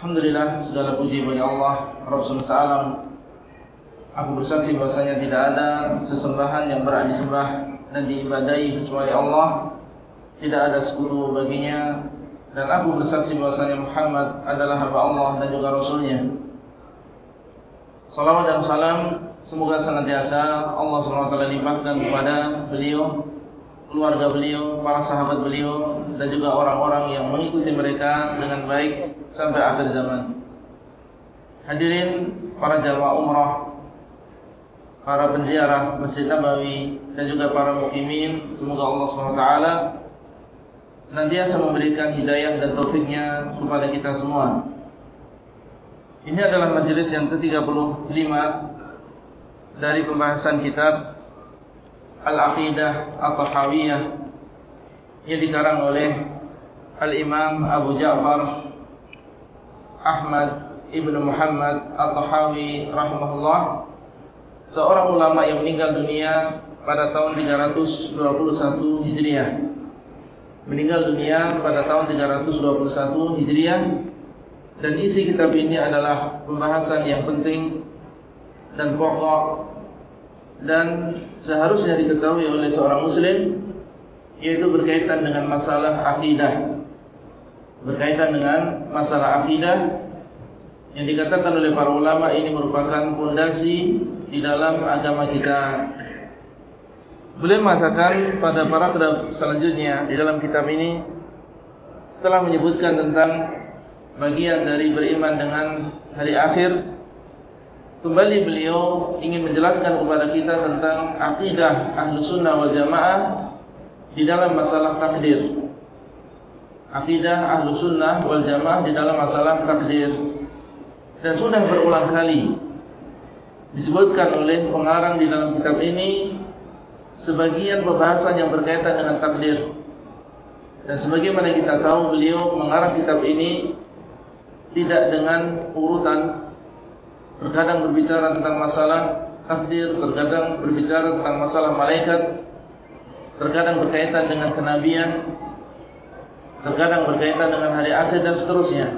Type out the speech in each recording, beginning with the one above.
Alhamdulillah segala puji bagi Allah Rasul Salam Aku bersaksi bahasanya tidak ada sesembahan yang berat disembah dan diibadai kecuali Allah. Tidak ada sekutu baginya. Dan aku bersaksi bahasanya Muhammad adalah hamba Allah dan juga Rasulnya. Salawat dan salam Semoga senantiasa Allah SWT limpahkan kepada beliau keluarga beliau, para sahabat beliau dan juga orang-orang yang mengikuti mereka dengan baik sampai akhir zaman. Hadirin para jamaah umrah, para penziarah Masjid Nabawi dan juga para mukimin, semoga Allah SWT senantiasa memberikan hidayah dan taufiknya kepada kita semua. Ini adalah majlis yang ke-35 dari pembahasan kitab Al-Aqidah At-Tahawiyah yang dikarang oleh Al-Imam Abu Ja'far Ahmad Ibn Muhammad At-Tahawi Rahimahullah. Seorang ulama yang meninggal dunia pada tahun 321 Hijriah. Meninggal dunia pada tahun 321 Hijriah. Dan isi kitab ini adalah pembahasan yang penting dan pokok dan seharusnya diketahui oleh seorang muslim yaitu berkaitan dengan masalah akidah. Berkaitan dengan masalah akidah yang dikatakan oleh para ulama ini merupakan fondasi di dalam agama kita. Beliau mengatakan pada paragraf selanjutnya di dalam kitab ini setelah menyebutkan tentang bagian dari beriman dengan hari akhir Kembali beliau ingin menjelaskan kepada kita tentang akidah ahlu sunnah wal jamaah di dalam masalah takdir. Akidah ahlu sunnah wal jamaah di dalam masalah takdir. Dan sudah berulang kali disebutkan oleh pengarang di dalam kitab ini sebagian pembahasan yang berkaitan dengan takdir. Dan sebagaimana kita tahu beliau mengarang kitab ini tidak dengan urutan terkadang berbicara tentang masalah takdir, terkadang berbicara tentang masalah malaikat, terkadang berkaitan dengan kenabian, terkadang berkaitan dengan hari akhir dan seterusnya.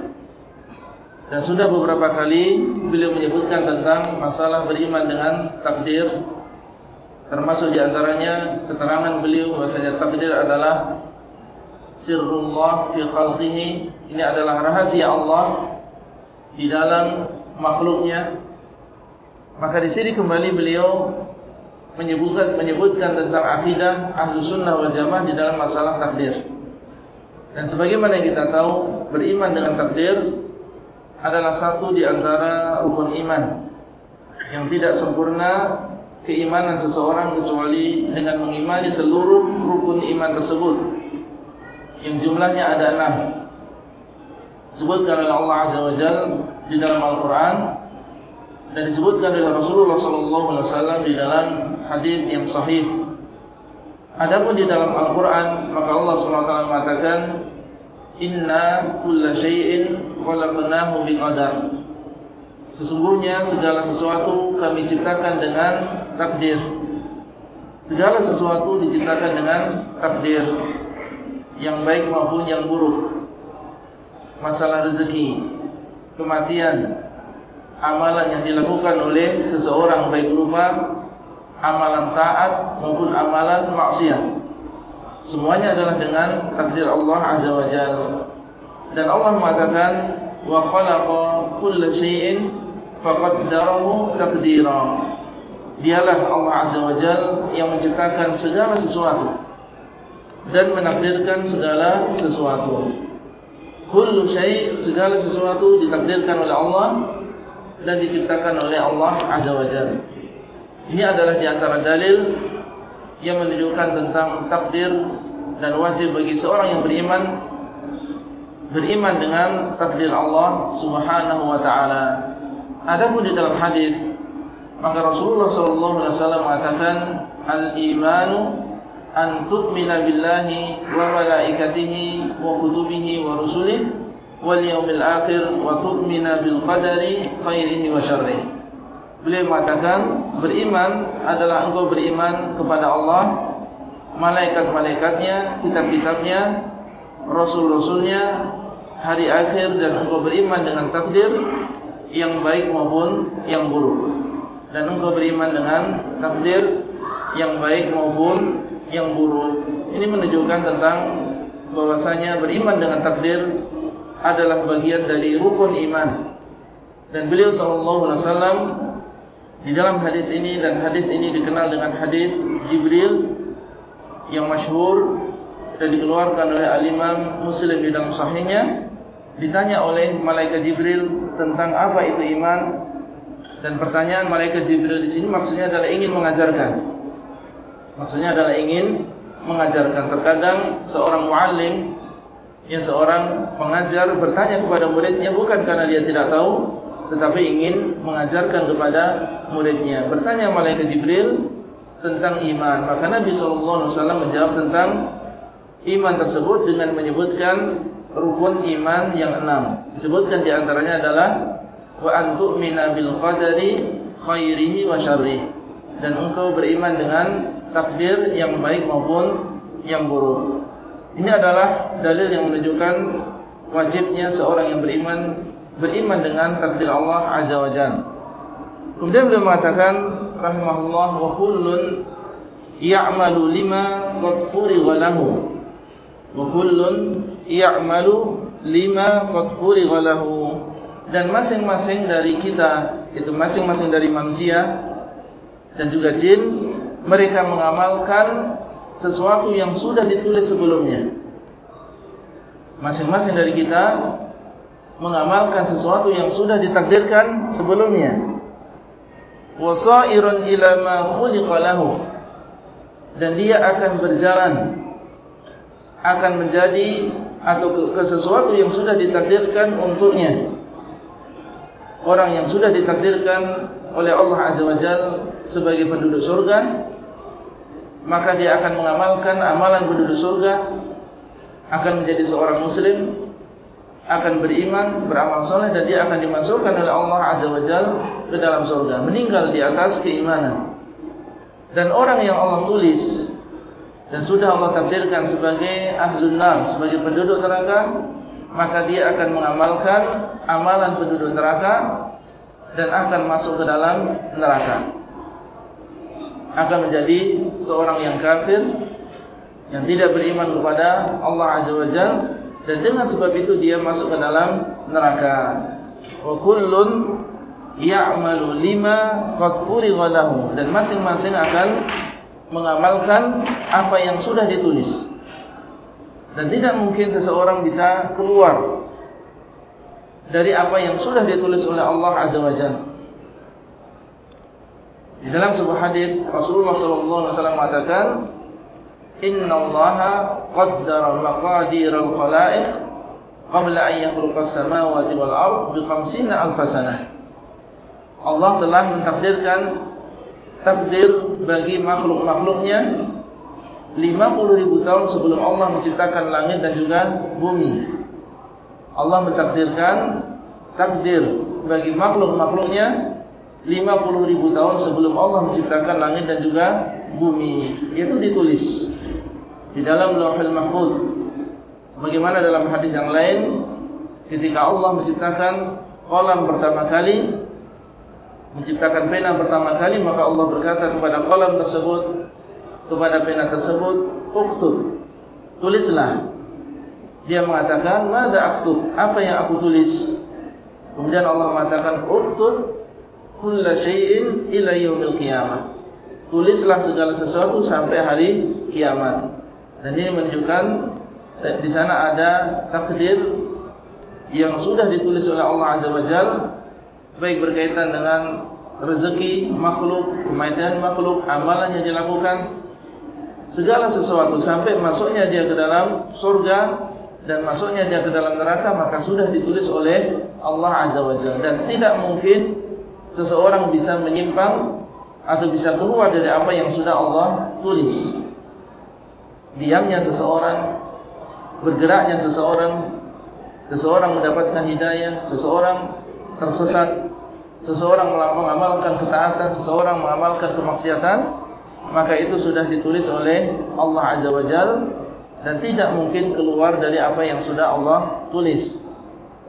Dan sudah beberapa kali beliau menyebutkan tentang masalah beriman dengan takdir, termasuk diantaranya keterangan beliau bahasanya takdir adalah sirrullah fi khalqihi, ini adalah rahasia Allah di dalam makhluknya maka di sini kembali beliau menyebutkan menyebutkan tentang akidah ahlu sunnah wal jamaah di dalam masalah takdir. Dan sebagaimana yang kita tahu beriman dengan takdir adalah satu di antara rukun iman yang tidak sempurna keimanan seseorang kecuali dengan mengimani seluruh rukun iman tersebut yang jumlahnya ada enam. Disebutkan oleh Allah Azza wa Jalla di dalam Al-Quran dan disebutkan oleh Rasulullah SAW di dalam hadis yang sahih. Adapun di dalam Al-Quran maka Allah SWT mengatakan Inna kulla syai'in khalaqnahu biqadar. Sesungguhnya segala sesuatu kami ciptakan dengan takdir. Segala sesuatu diciptakan dengan takdir yang baik maupun yang buruk. Masalah rezeki, kematian amalan yang dilakukan oleh seseorang baik berupa amalan taat maupun amalan maksiat. Semuanya adalah dengan takdir Allah azza wajalla dan Allah mengatakan wa khalaqa kulla syai'in faqaddarahu taqdira. Dialah Allah azza wajalla yang menciptakan segala sesuatu dan menakdirkan segala sesuatu. Kullu syai' segala sesuatu ditakdirkan oleh Allah dan diciptakan oleh Allah azza wajalla ini adalah di antara dalil yang menunjukkan tentang takdir dan wajib bagi seorang yang beriman beriman dengan takdir Allah Subhanahu wa taala Adapun di dalam hadis maka Rasulullah sallallahu alaihi wasallam mengatakan al-imanu an tu'mina billahi wa malaikatihi wa kutubihi wa rusulihi wal yawmil akhir wa tu'mina bil qadari khairihi wa syarrihi. Beliau mengatakan beriman adalah engkau beriman kepada Allah, malaikat-malaikatnya, kitab-kitabnya, rasul-rasulnya, hari akhir dan engkau beriman dengan takdir yang baik maupun yang buruk. Dan engkau beriman dengan takdir yang baik maupun yang buruk. Ini menunjukkan tentang bahwasanya beriman dengan takdir adalah bagian dari rukun iman. Dan beliau wasallam di dalam hadis ini dan hadis ini dikenal dengan hadis Jibril yang masyhur dan dikeluarkan oleh al-Imam Muslim di dalam sahihnya. Ditanya oleh malaikat Jibril tentang apa itu iman dan pertanyaan malaikat Jibril di sini maksudnya adalah ingin mengajarkan. Maksudnya adalah ingin mengajarkan. Terkadang seorang muallim yang seorang pengajar bertanya kepada muridnya bukan karena dia tidak tahu tetapi ingin mengajarkan kepada muridnya. Bertanya malaikat Jibril tentang iman. Maka Nabi SAW menjawab tentang iman tersebut dengan menyebutkan rukun iman yang enam. Disebutkan di antaranya adalah wa antu'mina bil qadari khairihi wa syarrihi. Dan engkau beriman dengan takdir yang baik maupun yang buruk. Ini adalah dalil yang menunjukkan wajibnya seorang yang beriman beriman dengan takdir Allah Azza wa Jalla. Kemudian beliau mengatakan rahimahullah wa kullun ya'malu lima qad furigha lahu. Wa kullun ya'malu lima qad furigha lahu. Dan masing-masing dari kita, itu masing-masing dari manusia dan juga jin, mereka mengamalkan sesuatu yang sudah ditulis sebelumnya. Masing-masing dari kita mengamalkan sesuatu yang sudah ditakdirkan sebelumnya. Wasairun ila ma khuliqa lahu. Dan dia akan berjalan akan menjadi atau ke, ke sesuatu yang sudah ditakdirkan untuknya. Orang yang sudah ditakdirkan oleh Allah Azza wa Jalla sebagai penduduk surga maka dia akan mengamalkan amalan penduduk surga akan menjadi seorang muslim akan beriman, beramal soleh dan dia akan dimasukkan oleh Allah Azza wa Jal ke dalam surga. Meninggal di atas keimanan. Dan orang yang Allah tulis dan sudah Allah takdirkan sebagai ahlun nar, sebagai penduduk neraka, maka dia akan mengamalkan amalan penduduk neraka dan akan masuk ke dalam neraka. Akan menjadi seorang yang kafir yang tidak beriman kepada Allah Azza wa Jalla dan dengan sebab itu dia masuk ke dalam neraka. Wa kullun ya'malu lima qad furigha lahu dan masing-masing akan mengamalkan apa yang sudah ditulis. Dan tidak mungkin seseorang bisa keluar dari apa yang sudah ditulis oleh Allah Azza wa Jalla. Di dalam sebuah hadis Rasulullah sallallahu alaihi wasallam mengatakan Inna Allah qaddara maqadir al-khalaiq qabla an yakhluqa as-samawati wal ard bi 50 alf sanah. Allah telah mentakdirkan takdir bagi makhluk-makhluknya 50 ribu tahun sebelum Allah menciptakan langit dan juga bumi. Allah mentakdirkan takdir bagi makhluk-makhluknya 50 ribu tahun sebelum Allah menciptakan langit dan juga bumi. Itu ditulis di dalam Lauhul Mahfuz. Sebagaimana dalam hadis yang lain, ketika Allah menciptakan kolam pertama kali, menciptakan pena pertama kali, maka Allah berkata kepada kolam tersebut, kepada pena tersebut, "Uktub." Tulislah. Dia mengatakan, "Mada aktub?" Apa yang aku tulis? Kemudian Allah mengatakan, "Uktub kulla syai'in ila yaumil qiyamah." Tulislah segala sesuatu sampai hari kiamat. Dan ini menunjukkan di sana ada takdir yang sudah ditulis oleh Allah Azza wa Jal baik berkaitan dengan rezeki makhluk, kematian makhluk, amalan yang dilakukan segala sesuatu sampai masuknya dia ke dalam surga dan masuknya dia ke dalam neraka maka sudah ditulis oleh Allah Azza wa Jalla dan tidak mungkin seseorang bisa menyimpang atau bisa keluar dari apa yang sudah Allah tulis. Diamnya seseorang, bergeraknya seseorang, seseorang mendapatkan hidayah, seseorang tersesat, seseorang mengamalkan ketaatan, seseorang mengamalkan kemaksiatan, maka itu sudah ditulis oleh Allah Azza wa Jal dan tidak mungkin keluar dari apa yang sudah Allah tulis.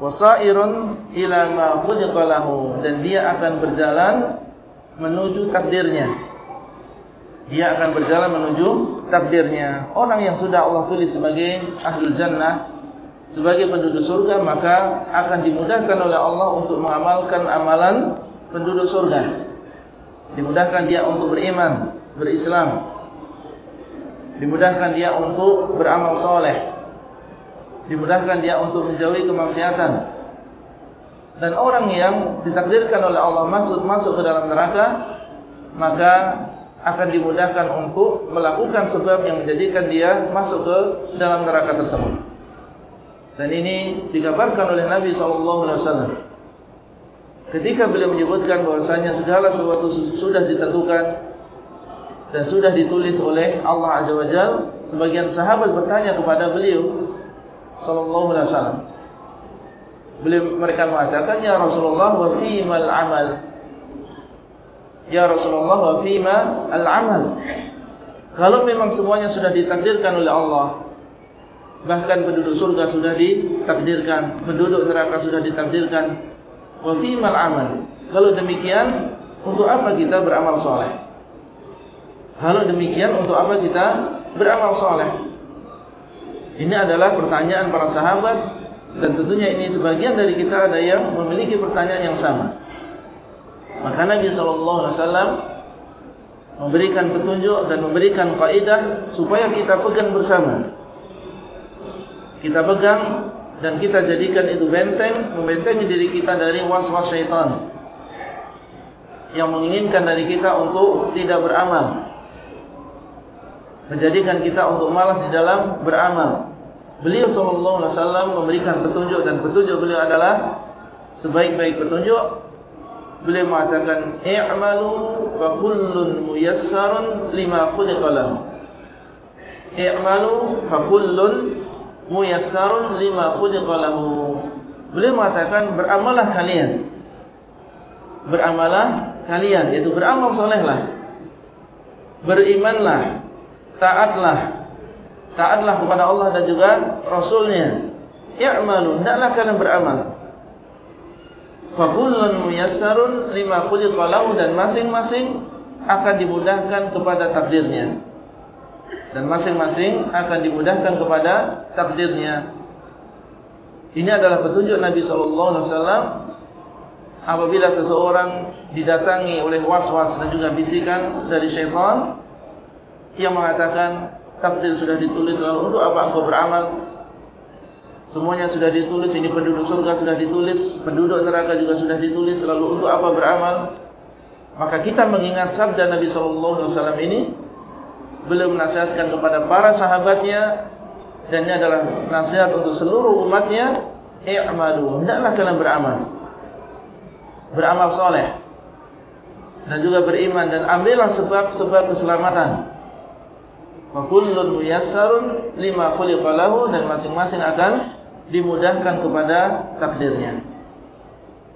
Wasairun ila ma khuliqalahu dan dia akan berjalan menuju takdirnya. Dia akan berjalan menuju takdirnya. Orang yang sudah Allah tulis sebagai ahlul jannah, sebagai penduduk surga, maka akan dimudahkan oleh Allah untuk mengamalkan amalan penduduk surga. Dimudahkan dia untuk beriman, berislam. Dimudahkan dia untuk beramal soleh. Dimudahkan dia untuk menjauhi kemaksiatan. Dan orang yang ditakdirkan oleh Allah masuk masuk ke dalam neraka, maka akan dimudahkan untuk melakukan sebab yang menjadikan dia masuk ke dalam neraka tersebut. Dan ini dikabarkan oleh Nabi SAW. Ketika beliau menyebutkan bahwasanya segala sesuatu sudah ditentukan dan sudah ditulis oleh Allah Azza wa Jal, sebagian sahabat bertanya kepada beliau SAW. Beliau mereka mengatakan ya Rasulullah wa fima al-amal. Ya Rasulullah wa fima al-amal. Kalau memang semuanya sudah ditakdirkan oleh Allah, bahkan penduduk surga sudah ditakdirkan, penduduk neraka sudah ditakdirkan, wa fima al-amal. Kalau demikian, untuk apa kita beramal soleh? Kalau demikian, untuk apa kita beramal soleh? Ini adalah pertanyaan para sahabat dan tentunya ini sebagian dari kita ada yang memiliki pertanyaan yang sama. Maka Nabi SAW memberikan petunjuk dan memberikan kaidah supaya kita pegang bersama. Kita pegang dan kita jadikan itu benteng, membentengi diri kita dari was-was syaitan yang menginginkan dari kita untuk tidak beramal. Menjadikan kita untuk malas di dalam beramal. Beliau wasallam memberikan petunjuk dan petunjuk beliau adalah sebaik-baik petunjuk. Beliau mengatakan i'malu fa kullun muyassarun lima khuliqa lahu. I'malu fa kullun muyassarun lima khuliqa lahu. Beliau mengatakan beramalah kalian. Beramalah kalian yaitu beramal salehlah. Berimanlah, taatlah taatlah kepada Allah dan juga Rasulnya. I'malu, hendaklah kalian beramal. Fakullun muyassarun lima khuliqa lahu dan masing-masing akan dimudahkan kepada takdirnya. Dan masing-masing akan dimudahkan kepada takdirnya. Ini adalah petunjuk Nabi sallallahu alaihi wasallam apabila seseorang didatangi oleh was-was dan juga bisikan dari syaitan yang mengatakan takdir sudah ditulis lalu untuk apa engkau beramal semuanya sudah ditulis ini penduduk surga sudah ditulis penduduk neraka juga sudah ditulis. Lalu untuk apa beramal? Maka kita mengingat sabda Nabi SAW ini belum menasihatkan kepada para sahabatnya dan ini adalah nasihat untuk seluruh umatnya i'malu hendaklah kalian beramal. Beramal soleh dan juga beriman dan ambillah sebab-sebab keselamatan wa kullun muyassarun lima khuliqa lahu dan masing-masing akan dimudahkan kepada takdirnya.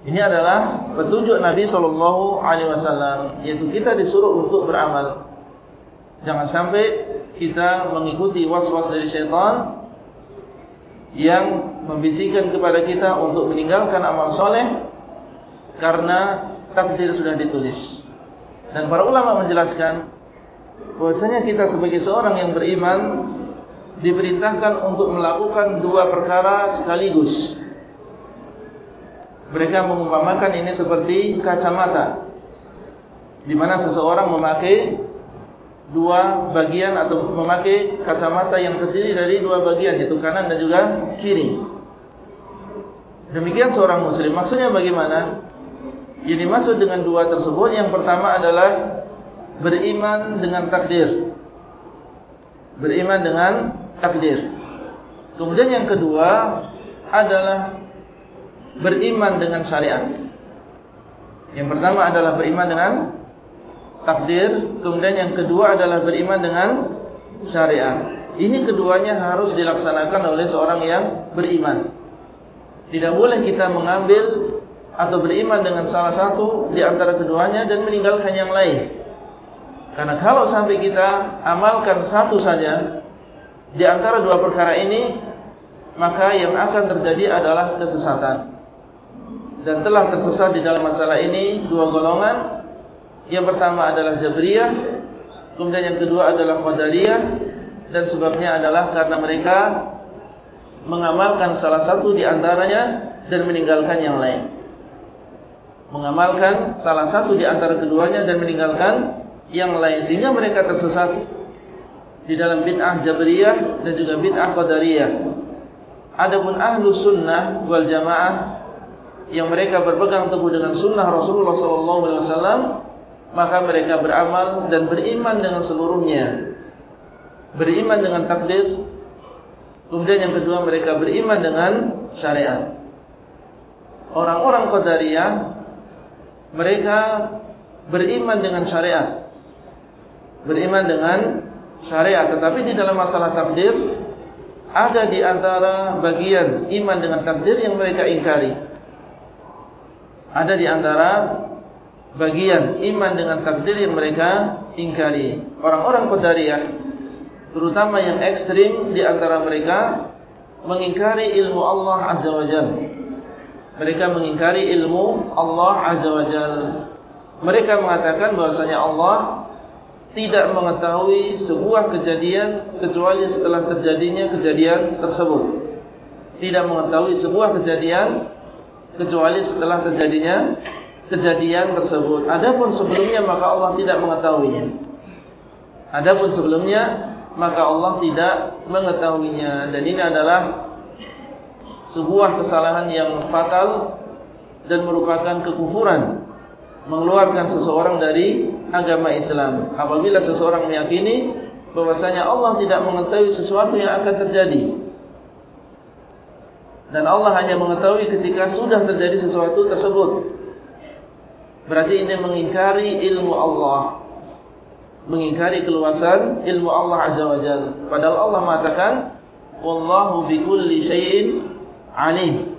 Ini adalah petunjuk Nabi sallallahu alaihi wasallam yaitu kita disuruh untuk beramal. Jangan sampai kita mengikuti was-was dari syaitan yang membisikkan kepada kita untuk meninggalkan amal soleh karena takdir sudah ditulis. Dan para ulama menjelaskan bahwasanya kita sebagai seorang yang beriman diperintahkan untuk melakukan dua perkara sekaligus. Mereka mengumpamakan ini seperti kacamata, di mana seseorang memakai dua bagian atau memakai kacamata yang terdiri dari dua bagian, yaitu kanan dan juga kiri. Demikian seorang Muslim. Maksudnya bagaimana? Yang dimaksud dengan dua tersebut, yang pertama adalah beriman dengan takdir. Beriman dengan takdir. Kemudian yang kedua adalah beriman dengan syariat. Yang pertama adalah beriman dengan takdir, kemudian yang kedua adalah beriman dengan syariat. Ini keduanya harus dilaksanakan oleh seorang yang beriman. Tidak boleh kita mengambil atau beriman dengan salah satu di antara keduanya dan meninggalkan yang lain. Karena kalau sampai kita amalkan satu saja di antara dua perkara ini, maka yang akan terjadi adalah kesesatan. Dan telah tersesat di dalam masalah ini dua golongan. Yang pertama adalah Jabriyah, kemudian yang kedua adalah Qadariyah dan sebabnya adalah karena mereka mengamalkan salah satu di antaranya dan meninggalkan yang lain. Mengamalkan salah satu di antara keduanya dan meninggalkan yang lain sehingga mereka tersesat di dalam bid'ah Jabriyah dan juga bid'ah Qadariyah. Adapun ahlu sunnah wal jamaah yang mereka berpegang teguh dengan sunnah Rasulullah SAW, maka mereka beramal dan beriman dengan seluruhnya. Beriman dengan takdir. Kemudian yang kedua mereka beriman dengan syariat. Orang-orang Qadariyah mereka beriman dengan syariat. Beriman dengan syariat, tetapi di dalam masalah takdir ada di antara bagian iman dengan takdir yang mereka ingkari ada di antara bagian iman dengan takdir yang mereka ingkari. Orang-orang Qadariyah terutama yang ekstrim di antara mereka mengingkari ilmu Allah Azza wa Jalla. Mereka mengingkari ilmu Allah Azza wa Jalla. Mereka mengatakan bahwasanya Allah tidak mengetahui sebuah kejadian kecuali setelah terjadinya kejadian tersebut. Tidak mengetahui sebuah kejadian kecuali setelah terjadinya kejadian tersebut. Adapun sebelumnya maka Allah tidak mengetahuinya. Adapun sebelumnya maka Allah tidak mengetahuinya dan ini adalah sebuah kesalahan yang fatal dan merupakan kekufuran mengeluarkan seseorang dari agama Islam. Apabila seseorang meyakini bahwasanya Allah tidak mengetahui sesuatu yang akan terjadi dan Allah hanya mengetahui ketika sudah terjadi sesuatu tersebut. Berarti ini mengingkari ilmu Allah. Mengingkari keluasan ilmu Allah Azza wa Jal. Padahal Allah mengatakan, Wallahu bikulli syai'in alim.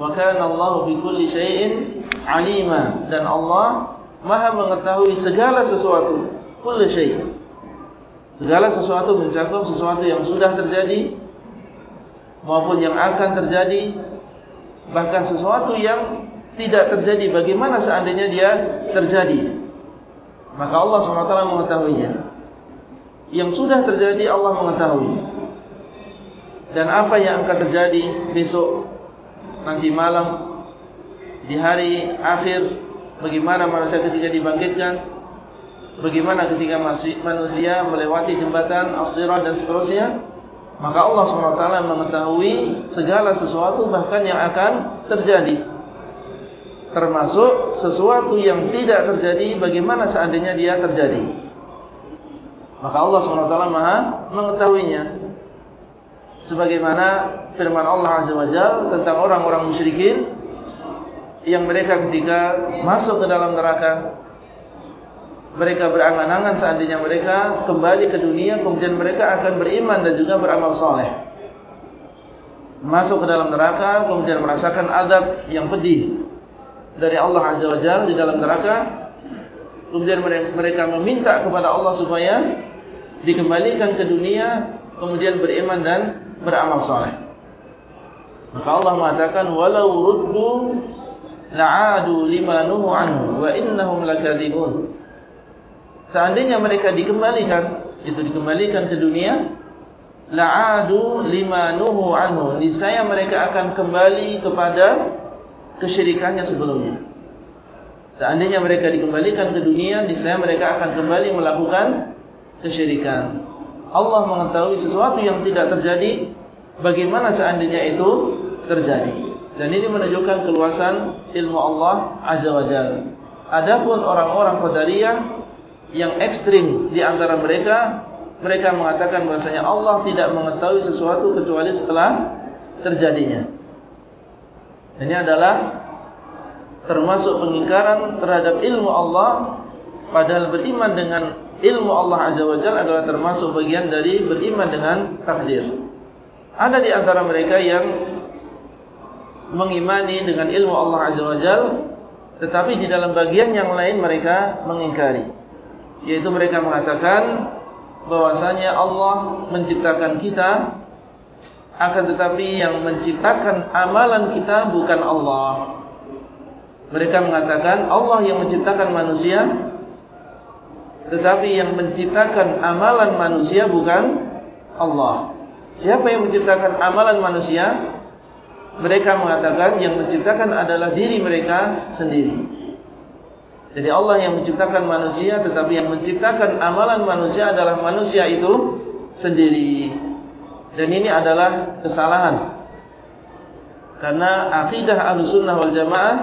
Wa kana Allah bikulli syai'in alima. Dan Allah maha mengetahui segala sesuatu. Kulli syai'. Segala sesuatu mencakup sesuatu yang sudah terjadi maupun yang akan terjadi bahkan sesuatu yang tidak terjadi bagaimana seandainya dia terjadi maka Allah SWT mengetahuinya yang sudah terjadi Allah mengetahui dan apa yang akan terjadi besok nanti malam di hari akhir bagaimana manusia ketika dibangkitkan bagaimana ketika manusia melewati jembatan as-sirah dan seterusnya maka Allah SWT mengetahui segala sesuatu bahkan yang akan terjadi. Termasuk sesuatu yang tidak terjadi bagaimana seandainya dia terjadi. Maka Allah SWT maha mengetahuinya. Sebagaimana firman Allah Azza wa Jal tentang orang-orang musyrikin. Yang mereka ketika masuk ke dalam neraka mereka berangan-angan seandainya mereka kembali ke dunia kemudian mereka akan beriman dan juga beramal soleh masuk ke dalam neraka kemudian merasakan adab yang pedih dari Allah Azza wa Jalla di dalam neraka. Kemudian mereka meminta kepada Allah supaya dikembalikan ke dunia kemudian beriman dan beramal soleh maka Allah mengatakan walau ruddu la'adu lima nuhu anhu wa innahum lakadzibun Seandainya mereka dikembalikan, itu dikembalikan ke dunia, la'adu lima nuhu anhu. Niscaya mereka akan kembali kepada kesyirikannya sebelumnya. Seandainya mereka dikembalikan ke dunia, niscaya mereka akan kembali melakukan kesyirikan. Allah mengetahui sesuatu yang tidak terjadi, bagaimana seandainya itu terjadi. Dan ini menunjukkan keluasan ilmu Allah Azza wa Jalla. Adapun orang-orang Qadariyah yang ekstrim di antara mereka mereka mengatakan bahasanya Allah tidak mengetahui sesuatu kecuali setelah terjadinya. Ini adalah termasuk pengingkaran terhadap ilmu Allah padahal beriman dengan ilmu Allah Azza wa Jalla adalah termasuk bagian dari beriman dengan takdir ada di antara mereka yang mengimani dengan ilmu Allah Azza wa Jalla tetapi di dalam bagian yang lain mereka mengingkari yaitu mereka mengatakan bahwasanya Allah menciptakan kita akan tetapi yang menciptakan amalan kita bukan Allah. Mereka mengatakan Allah yang menciptakan manusia, tetapi yang menciptakan amalan manusia bukan Allah. Siapa yang menciptakan amalan manusia? Mereka mengatakan yang menciptakan adalah diri mereka sendiri. Jadi Allah yang menciptakan manusia, tetapi yang menciptakan amalan manusia adalah manusia itu sendiri. Dan ini adalah kesalahan Karena akidah al-sunnah wal jamaah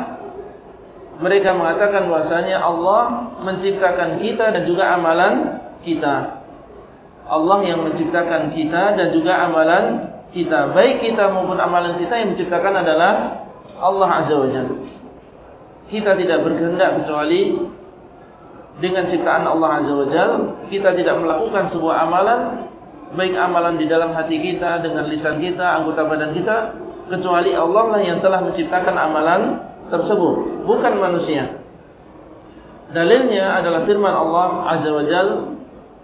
Mereka mengatakan bahasanya Allah menciptakan kita dan juga amalan kita Allah yang menciptakan kita dan juga amalan kita Baik kita maupun amalan kita yang menciptakan adalah Allah Azza wa Jalla Kita tidak berkehendak kecuali Dengan ciptaan Allah Azza wa Jalla Kita tidak melakukan sebuah amalan baik amalan di dalam hati kita dengan lisan kita, anggota badan kita, kecuali Allah lah yang telah menciptakan amalan tersebut, bukan manusia. Dalilnya adalah firman Allah Azza wa Jal,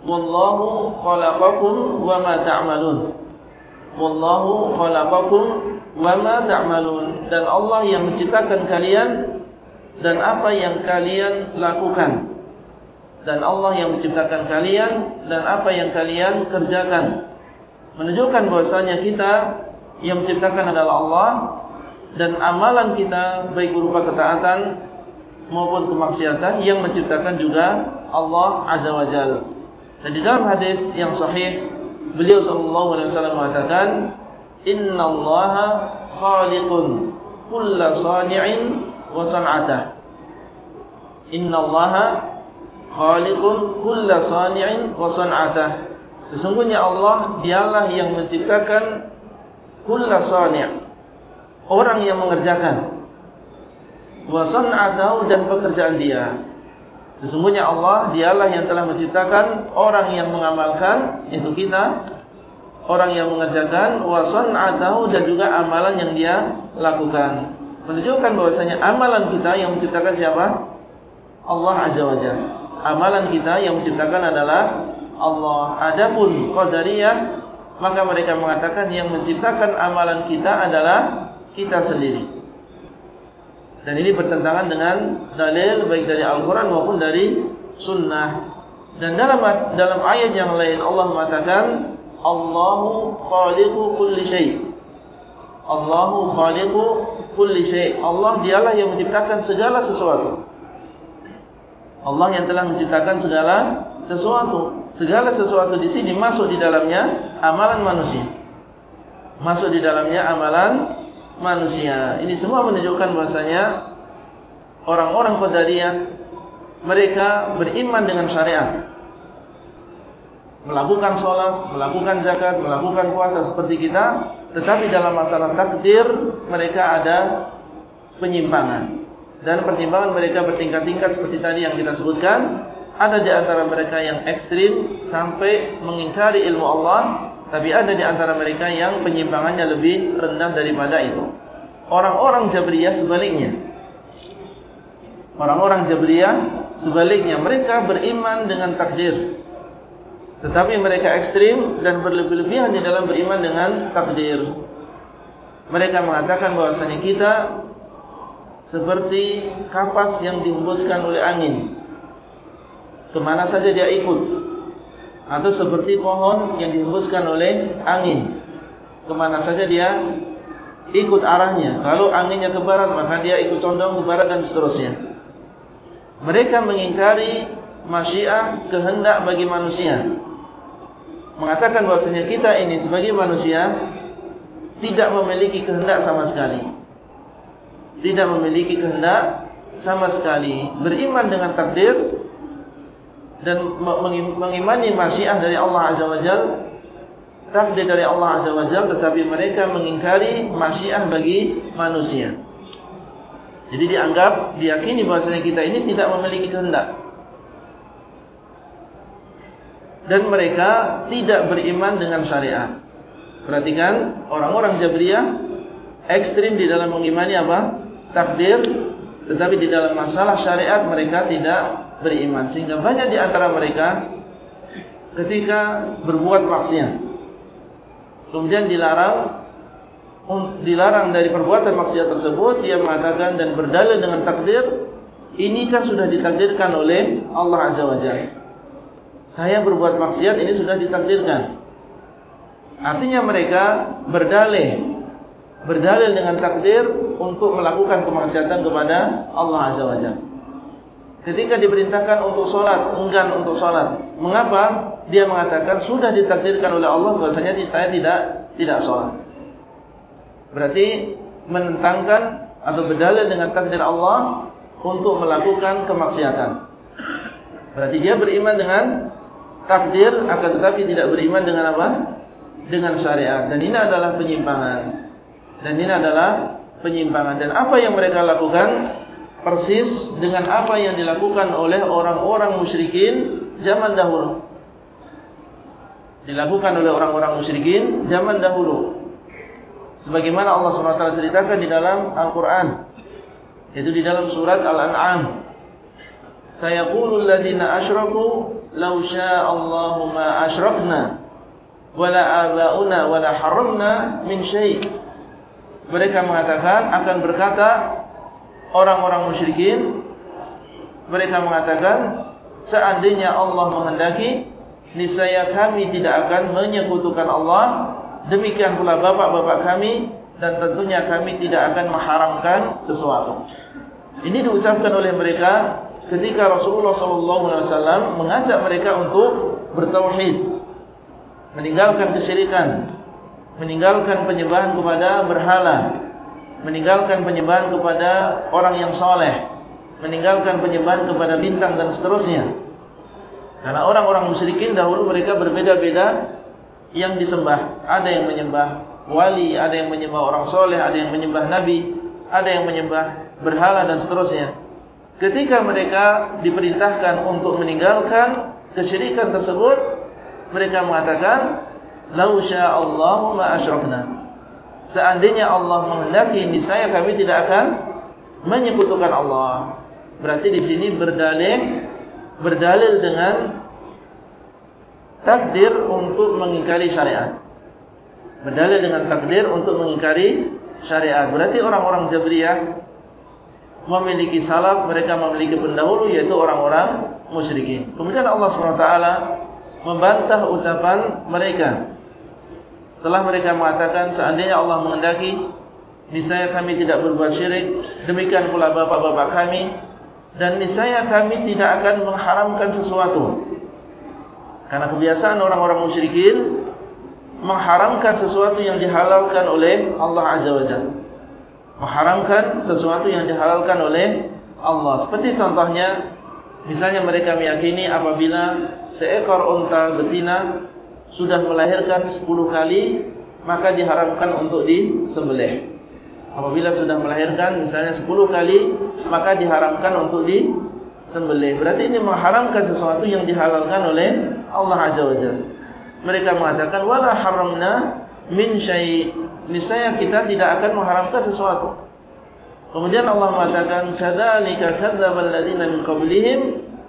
Wallahu khalaqakum wa ma ta'malun. Wallahu khalaqakum wa ma ta'malun. Dan Allah yang menciptakan kalian dan apa yang kalian lakukan. Dan Allah yang menciptakan kalian dan apa yang kalian kerjakan. Menunjukkan bahwasanya kita yang menciptakan adalah Allah dan amalan kita baik berupa ketaatan maupun kemaksiatan yang menciptakan juga Allah azza wajalla dan di dalam hadis yang sahih beliau sallallahu alaihi wasallam mengatakan innallaha khaliqun kulla sani'in wa san'atah. Innallaha khaliqun kulla sani'in wa san'atah. Sesungguhnya Allah dialah yang menciptakan kulla sani' orang yang mengerjakan. Wa san'atahu dan pekerjaan dia sesungguhnya Allah dialah yang telah menciptakan orang yang mengamalkan itu kita orang yang mengerjakan wa san'atahu dan juga amalan yang dia lakukan menunjukkan bahwasanya amalan kita yang menciptakan siapa Allah azza wajalla amalan kita yang menciptakan adalah Allah. Adapun qadariyah maka mereka mengatakan yang menciptakan amalan kita adalah kita sendiri. Dan ini bertentangan dengan dalil baik dari Al-Qur'an maupun dari sunnah. Dan dalam dalam ayat yang lain Allah mengatakan Allahu khaliqu kulli syai. Allahu khaliqu kulli syai. Allah dialah yang menciptakan segala sesuatu. Allah yang telah menciptakan segala sesuatu. Segala sesuatu di sini masuk di dalamnya amalan manusia. Masuk di dalamnya amalan manusia. Ini semua menunjukkan bahasanya orang-orang Qadariyah mereka beriman dengan syariat. Melakukan sholat, melakukan zakat, melakukan puasa seperti kita, tetapi dalam masalah takdir mereka ada penyimpangan dan pertimbangan mereka bertingkat-tingkat seperti tadi yang kita sebutkan ada di antara mereka yang ekstrim sampai mengingkari ilmu Allah tapi ada di antara mereka yang penyimpangannya lebih rendah daripada itu. Orang-orang Jabriyah sebaliknya. Orang-orang Jabriyah sebaliknya. Mereka beriman dengan takdir. Tetapi mereka ekstrim dan berlebih-lebihan di dalam beriman dengan takdir. Mereka mengatakan bahwasanya kita seperti kapas yang dihembuskan oleh angin. Kemana saja dia ikut atau seperti pohon yang dihembuskan oleh angin. Kemana saja dia ikut arahnya. Kalau anginnya ke barat maka dia ikut condong ke barat dan seterusnya. Mereka mengingkari masyiah kehendak bagi manusia. Mengatakan bahasanya kita ini sebagai manusia tidak memiliki kehendak sama sekali. Tidak memiliki kehendak sama sekali. Beriman dengan takdir dan mengimani masyiah dari Allah Azza wa Jal takdir dari Allah Azza wa Jal tetapi mereka mengingkari masyiah bagi manusia Jadi dianggap, diyakini bahasanya kita ini tidak memiliki kehendak. Dan mereka tidak beriman dengan syariat. Perhatikan, orang-orang Jabriyah ekstrim di dalam mengimani apa? Takdir. Tetapi di dalam masalah syariat mereka tidak beriman. Sehingga banyak di antara mereka ketika berbuat maksiat. Kemudian dilarang dilarang dari perbuatan maksiat tersebut dia mengatakan dan berdalil dengan takdir ini kan sudah ditakdirkan oleh Allah Azza wa Jalla saya berbuat maksiat ini sudah ditakdirkan artinya mereka berdalil berdalil dengan takdir untuk melakukan kemaksiatan kepada Allah Azza wa Jalla ketika diperintahkan untuk sholat enggan untuk sholat mengapa dia mengatakan sudah ditakdirkan oleh Allah bahasanya saya tidak tidak sholat Berarti menentangkan atau berdalil dengan takdir Allah untuk melakukan kemaksiatan. Berarti dia beriman dengan takdir akan tetapi tidak beriman dengan apa? Dengan syariat. Dan ini adalah penyimpangan. Dan ini adalah penyimpangan. Dan apa yang mereka lakukan persis dengan apa yang dilakukan oleh orang-orang musyrikin zaman dahulu. Dilakukan oleh orang-orang musyrikin zaman dahulu. Sebagaimana Allah SWT ceritakan di dalam Al-Quran. Yaitu di dalam surat Al-An'am. Sayaqulu alladhina asyraku law syaa Allahu ma asyrakna wala abauna wala haramna min syai' mereka mengatakan akan berkata orang-orang musyrikin mereka mengatakan seandainya Allah menghendaki niscaya kami tidak akan menyekutukan Allah Demikian pula bapak-bapak kami dan tentunya kami tidak akan mengharamkan sesuatu. Ini diucapkan oleh mereka ketika Rasulullah SAW mengajak mereka untuk bertauhid, meninggalkan kesyirikan, meninggalkan penyembahan kepada berhala, meninggalkan penyembahan kepada orang yang soleh, meninggalkan penyembahan kepada bintang dan seterusnya. Karena orang-orang musyrikin dahulu mereka berbeda-beda yang disembah. Ada yang menyembah wali, ada yang menyembah orang soleh, ada yang menyembah nabi, ada yang menyembah berhala dan seterusnya. Ketika mereka diperintahkan untuk meninggalkan kesyirikan tersebut, mereka mengatakan, "Lau sya'allahu ma asyrakna." Seandainya Allah menghendaki, niscaya kami tidak akan menyekutukan Allah. Berarti di sini berdalil berdalil dengan takdir untuk mengingkari syariat. Berdalil dengan takdir untuk mengingkari syariat. Berarti orang-orang Jabriyah memiliki salaf, mereka memiliki pendahulu yaitu orang-orang musyrikin. Kemudian Allah SWT membantah ucapan mereka. Setelah mereka mengatakan seandainya Allah mengendaki, niscaya kami tidak berbuat syirik, demikian pula bapak-bapak kami, dan niscaya kami tidak akan mengharamkan sesuatu. Karena kebiasaan orang-orang musyrikin mengharamkan sesuatu yang dihalalkan oleh Allah Azza wa Jalla. Mengharamkan sesuatu yang dihalalkan oleh Allah. Seperti contohnya, misalnya mereka meyakini apabila seekor unta betina sudah melahirkan 10 kali, maka diharamkan untuk disembelih. Apabila sudah melahirkan misalnya 10 kali, maka diharamkan untuk disembelih. Berarti ini mengharamkan sesuatu yang dihalalkan oleh Allah Azza wa Jalla. Mereka mengatakan wala haramna min syai' niscaya kita tidak akan mengharamkan sesuatu. Kemudian Allah mengatakan kadzalika kadzdzabal ladzina min qablihim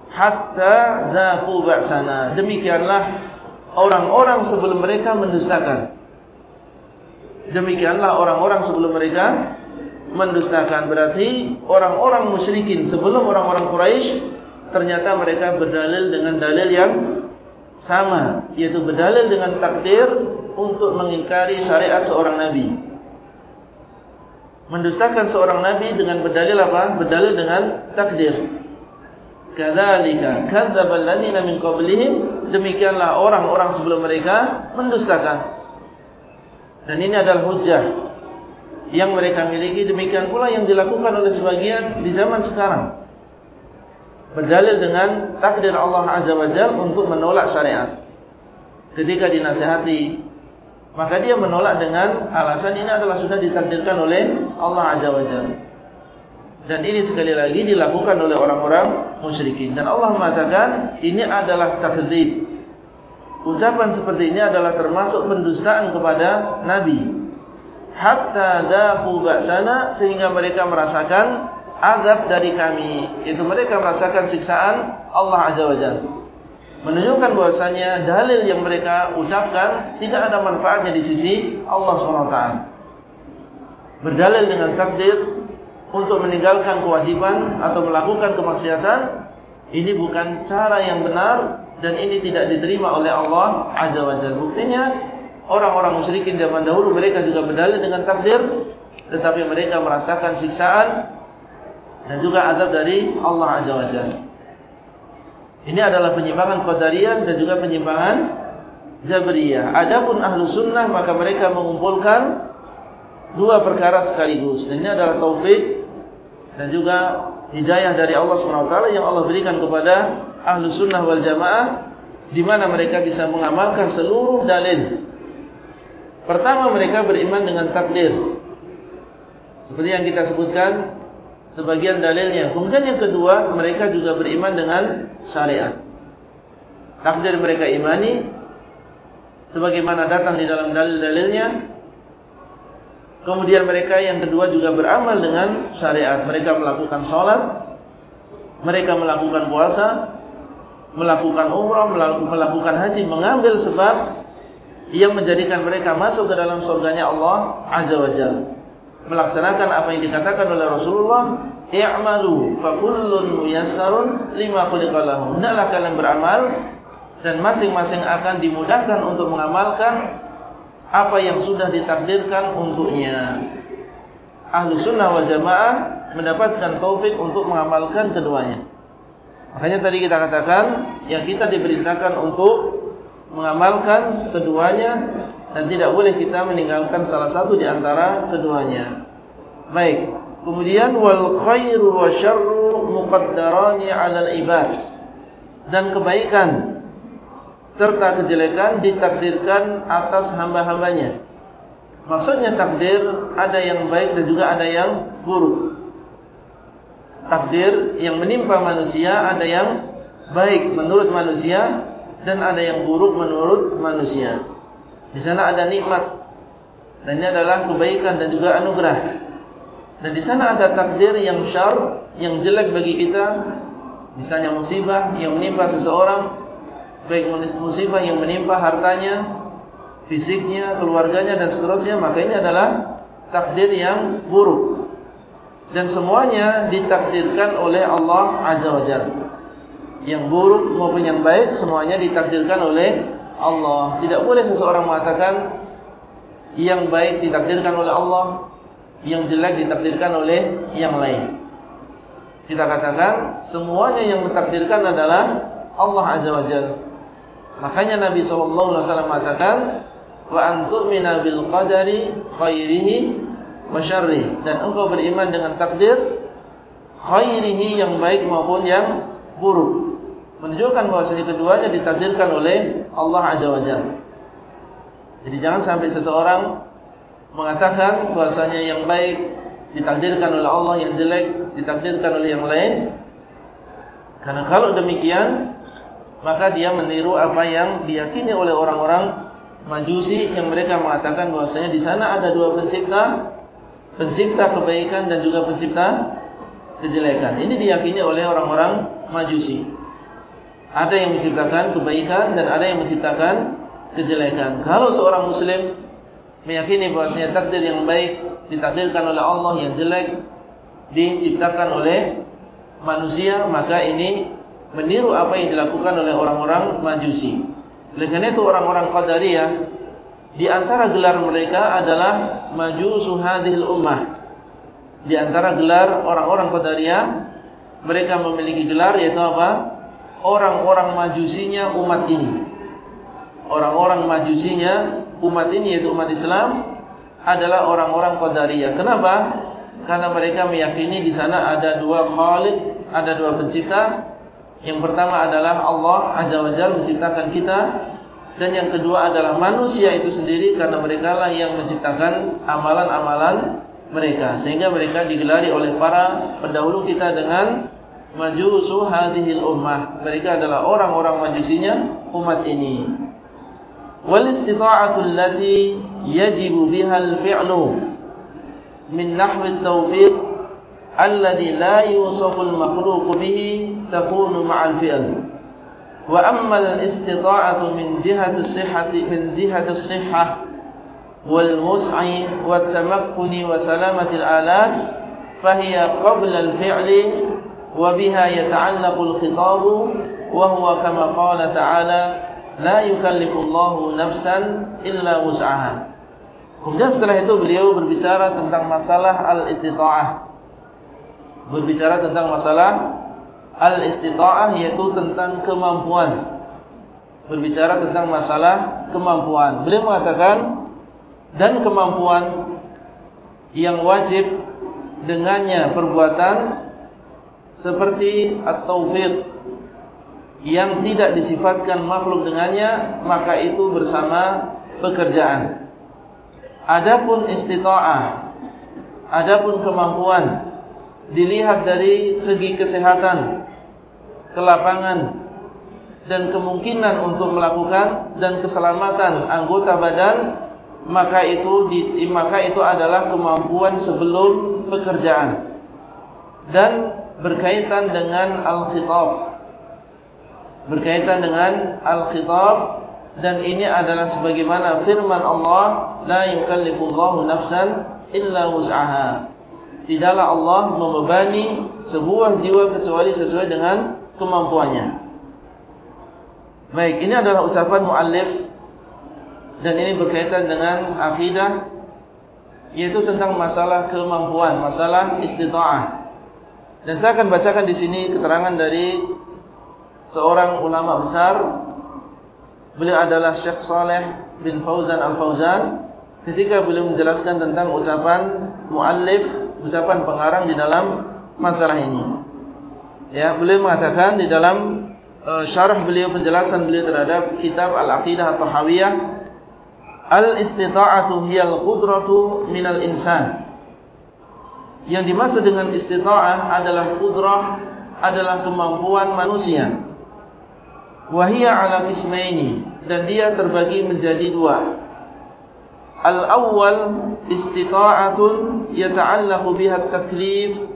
hatta dzaqu ba'sana. Demikianlah orang-orang sebelum mereka mendustakan. Demikianlah orang-orang sebelum mereka mendustakan. Berarti orang-orang musyrikin sebelum orang-orang Quraisy ternyata mereka berdalil dengan dalil yang sama yaitu berdalil dengan takdir untuk mengingkari syariat seorang nabi mendustakan seorang nabi dengan berdalil apa berdalil dengan takdir kadzalika kadzdzabal ladzina min qablihim demikianlah orang-orang sebelum mereka mendustakan dan ini adalah hujjah yang mereka miliki demikian pula yang dilakukan oleh sebagian di zaman sekarang berdalil dengan takdir Allah Azza wa Jal untuk menolak syariat. Ketika dinasihati, maka dia menolak dengan alasan ini adalah sudah ditakdirkan oleh Allah Azza wa Jal. Dan ini sekali lagi dilakukan oleh orang-orang musyrikin. Dan Allah mengatakan ini adalah takdzib. Ucapan seperti ini adalah termasuk pendustaan kepada Nabi. Hatta dafu ba'sana sehingga mereka merasakan azab dari kami. Itu mereka merasakan siksaan Allah Azza wa Jalla. Menunjukkan bahwasanya dalil yang mereka ucapkan tidak ada manfaatnya di sisi Allah SWT. Berdalil dengan takdir untuk meninggalkan kewajiban atau melakukan kemaksiatan ini bukan cara yang benar dan ini tidak diterima oleh Allah Azza wa Jalla. Buktinya orang-orang musyrikin zaman dahulu mereka juga berdalil dengan takdir tetapi mereka merasakan siksaan dan juga azab dari Allah Azza wa Jalla. Ini adalah penyimpangan qadariyah dan juga penyimpangan jabriyah. Adapun ahlu sunnah maka mereka mengumpulkan dua perkara sekaligus. Dan ini adalah taufik dan juga hidayah dari Allah SWT yang Allah berikan kepada ahlu sunnah wal jamaah di mana mereka bisa mengamalkan seluruh dalil. Pertama mereka beriman dengan takdir. Seperti yang kita sebutkan sebagian dalilnya. Kemudian yang kedua mereka juga beriman dengan syariat. Takdir mereka imani sebagaimana datang di dalam dalil-dalilnya Kemudian mereka yang kedua juga beramal dengan syariat. Mereka melakukan sholat. Mereka melakukan puasa. Melakukan umrah. Melakukan haji. Mengambil sebab yang menjadikan mereka masuk ke dalam surganya Allah Azza wa Jal. Melaksanakan apa yang dikatakan oleh Rasulullah. I'malu fakullun muyassarun lima kulikallahu. Hendaklah kalian beramal. Dan masing-masing akan dimudahkan untuk mengamalkan apa yang sudah ditakdirkan untuknya. Ahlu sunnah wal jamaah mendapatkan taufik untuk mengamalkan keduanya. Makanya tadi kita katakan, yang kita diberitakan untuk mengamalkan keduanya dan tidak boleh kita meninggalkan salah satu di antara keduanya. Baik. Kemudian wal khairu wa syarru muqaddarani 'ala al-ibad. Dan kebaikan serta kejelekan ditakdirkan atas hamba-hambanya. Maksudnya takdir ada yang baik dan juga ada yang buruk. Takdir yang menimpa manusia ada yang baik menurut manusia dan ada yang buruk menurut manusia. Di sana ada nikmat dan ini adalah kebaikan dan juga anugerah. Dan di sana ada takdir yang syar, yang jelek bagi kita, misalnya musibah yang menimpa seseorang baik musibah yang menimpa hartanya, fisiknya, keluarganya dan seterusnya, maka ini adalah takdir yang buruk. Dan semuanya ditakdirkan oleh Allah Azza wa Jalla. Yang buruk maupun yang baik semuanya ditakdirkan oleh Allah. Tidak boleh seseorang mengatakan yang baik ditakdirkan oleh Allah, yang jelek ditakdirkan oleh yang lain. Kita katakan semuanya yang ditakdirkan adalah Allah Azza wa Jalla. Makanya Nabi SAW mengatakan wa antu'mina bil qadari khairihi wa syarrihi dan engkau beriman dengan takdir khairihi yang baik maupun yang buruk menunjukkan bahawa keduanya ditakdirkan oleh Allah Azza wa Jalla. Jadi jangan sampai seseorang mengatakan bahasanya yang baik ditakdirkan oleh Allah, yang jelek ditakdirkan oleh yang lain. Karena kalau demikian maka dia meniru apa yang diyakini oleh orang-orang Majusi yang mereka mengatakan bahwasanya di sana ada dua pencipta, pencipta kebaikan dan juga pencipta kejelekan. Ini diyakini oleh orang-orang Majusi. Ada yang menciptakan kebaikan dan ada yang menciptakan kejelekan. Kalau seorang muslim meyakini bahwasanya takdir yang baik ditakdirkan oleh Allah, yang jelek diciptakan oleh manusia, maka ini meniru apa yang dilakukan oleh orang-orang Majusi. Oleh karena itu orang-orang Qadariyah di antara gelar mereka adalah Majusu hadhil ummah. Di antara gelar orang-orang Qadariyah mereka memiliki gelar yaitu apa? Orang-orang Majusinya umat ini. Orang-orang Majusinya umat ini yaitu umat Islam adalah orang-orang Qadariyah. Kenapa? Karena mereka meyakini di sana ada dua Khaliq, ada dua pencipta yang pertama adalah Allah Azza wa Jalla menciptakan kita. Dan yang kedua adalah manusia itu sendiri karena mereka lah yang menciptakan amalan-amalan mereka. Sehingga mereka digelari oleh para pendahulu kita dengan majusu hadhil ummah. Mereka adalah orang-orang majusinya umat ini. Wal istita'atu allati yajibu biha al-fi'lu min nahwi at-tawfiq alladhi la yusafu al-makhluq bihi takunu ma'al fi'l wa amma al-istita'atu min jihati as-sihhati min jihati as-sihhah والوسع والتمكن وسلامة الآلات فهي قبل الفعل وبها يتعلق الخطاب وهو كما قال تعالى لا يكلف الله نفسا إلا وسعها Kemudian setelah itu beliau berbicara tentang masalah al-istita'ah Berbicara tentang masalah al-istita'ah yaitu tentang kemampuan. Berbicara tentang masalah kemampuan. Beliau mengatakan dan kemampuan yang wajib dengannya perbuatan seperti at-taufiq yang tidak disifatkan makhluk dengannya maka itu bersama pekerjaan. Adapun istita'ah adapun kemampuan dilihat dari segi kesehatan kelapangan dan kemungkinan untuk melakukan dan keselamatan anggota badan maka itu di, maka itu adalah kemampuan sebelum pekerjaan. Dan berkaitan dengan al-khitab. Berkaitan dengan al-khitab dan ini adalah sebagaimana firman Allah la yukallifullahu nafsan illa wus'aha. Tidaklah Allah membebani sebuah jiwa kecuali sesuai dengan kemampuannya baik ini adalah ucapan muallif dan ini berkaitan dengan akidah yaitu tentang masalah kemampuan, masalah istita'ah. Dan saya akan bacakan di sini keterangan dari seorang ulama besar. Beliau adalah Syekh Saleh bin Fauzan Al-Fauzan ketika beliau menjelaskan tentang ucapan muallif, ucapan pengarang di dalam masalah ini. Ya, beliau mengatakan di dalam uh, syarah beliau penjelasan beliau terhadap kitab Al-Aqidah At-Tahawiyah Al-istita'atu hiyal qudratu minal insan. Yang dimaksud dengan istita'ah adalah qudrah, adalah kemampuan manusia. Wahia ala kismaini. Dan dia terbagi menjadi dua. Al-awwal istita'atun yata'allaku biha taklif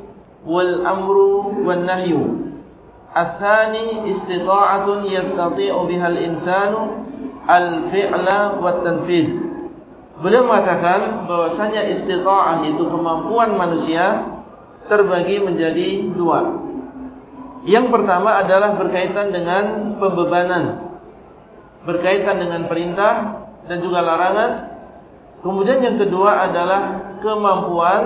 wal amru wal nahyu. Al-thani istita'atun yastati'u biha al-insanu al-fi'la wa tanfid. Beliau mengatakan bahwasanya istita'ah itu kemampuan manusia terbagi menjadi dua. Yang pertama adalah berkaitan dengan pembebanan. Berkaitan dengan perintah dan juga larangan. Kemudian yang kedua adalah kemampuan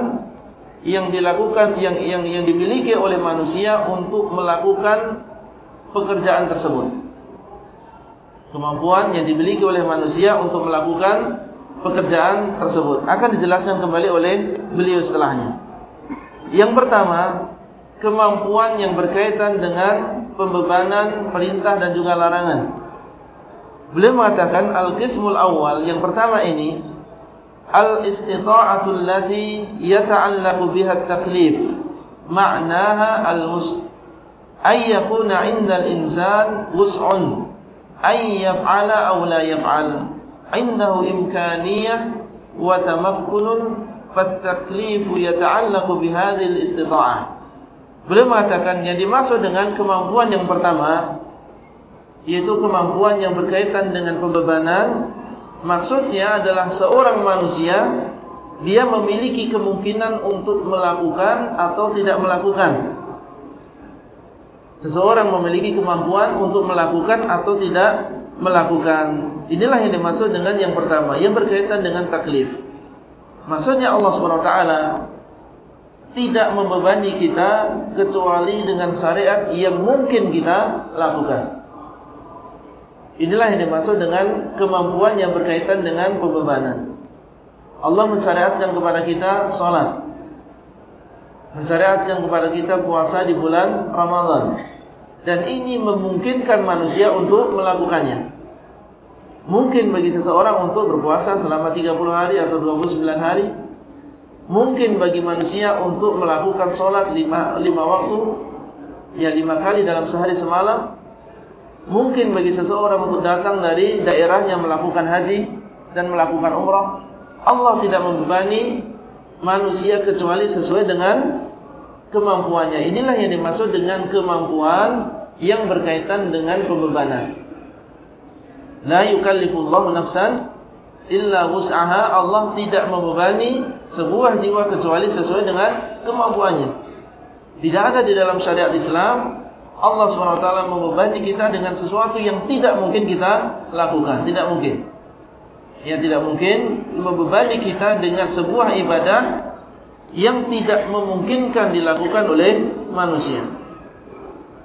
yang dilakukan yang yang yang dimiliki oleh manusia untuk melakukan pekerjaan tersebut kemampuan yang dimiliki oleh manusia untuk melakukan pekerjaan tersebut akan dijelaskan kembali oleh beliau setelahnya. Yang pertama, kemampuan yang berkaitan dengan pembebanan perintah dan juga larangan. Beliau mengatakan al-qismul awal yang pertama ini al-istita'atul lati yata'allaqu biha at-taklif. Ma'naha al-mus ay yakuna 'inda al-insan wus'un. Ay yaf'ala aw la yaf'al. Indahu imkaniyah wa tamakkunun fataklifu yata'allaqu bihadhihi al-istita'ah beliau mengatakan yang dimaksud dengan kemampuan yang pertama yaitu kemampuan yang berkaitan dengan pembebanan maksudnya adalah seorang manusia dia memiliki kemungkinan untuk melakukan atau tidak melakukan Seseorang memiliki kemampuan untuk melakukan atau tidak melakukan. Inilah yang dimaksud dengan yang pertama, yang berkaitan dengan taklif. Maksudnya Allah SWT tidak membebani kita kecuali dengan syariat yang mungkin kita lakukan. Inilah yang dimaksud dengan kemampuan yang berkaitan dengan pembebanan. Allah mensyariatkan kepada kita salat. Mensyariatkan kepada kita puasa di bulan Ramadan dan ini memungkinkan manusia untuk melakukannya. Mungkin bagi seseorang untuk berpuasa selama 30 hari atau 29 hari. mungkin bagi manusia untuk melakukan sholat lima, lima waktu, ya lima kali dalam sehari semalam, mungkin bagi seseorang untuk datang dari daerahnya melakukan haji dan melakukan umrah, Allah tidak membebani manusia kecuali sesuai dengan kemampuannya. Inilah yang dimaksud dengan kemampuan yang berkaitan dengan pembebanan. La yukallifullahu nafsan illa wus'aha Allah tidak membebani sebuah jiwa kecuali sesuai dengan kemampuannya. Tidak ada di dalam syariat Islam Allah SWT membebani kita dengan sesuatu yang tidak mungkin kita lakukan. Tidak mungkin. Ya tidak mungkin membebani kita dengan sebuah ibadah yang tidak memungkinkan dilakukan oleh manusia.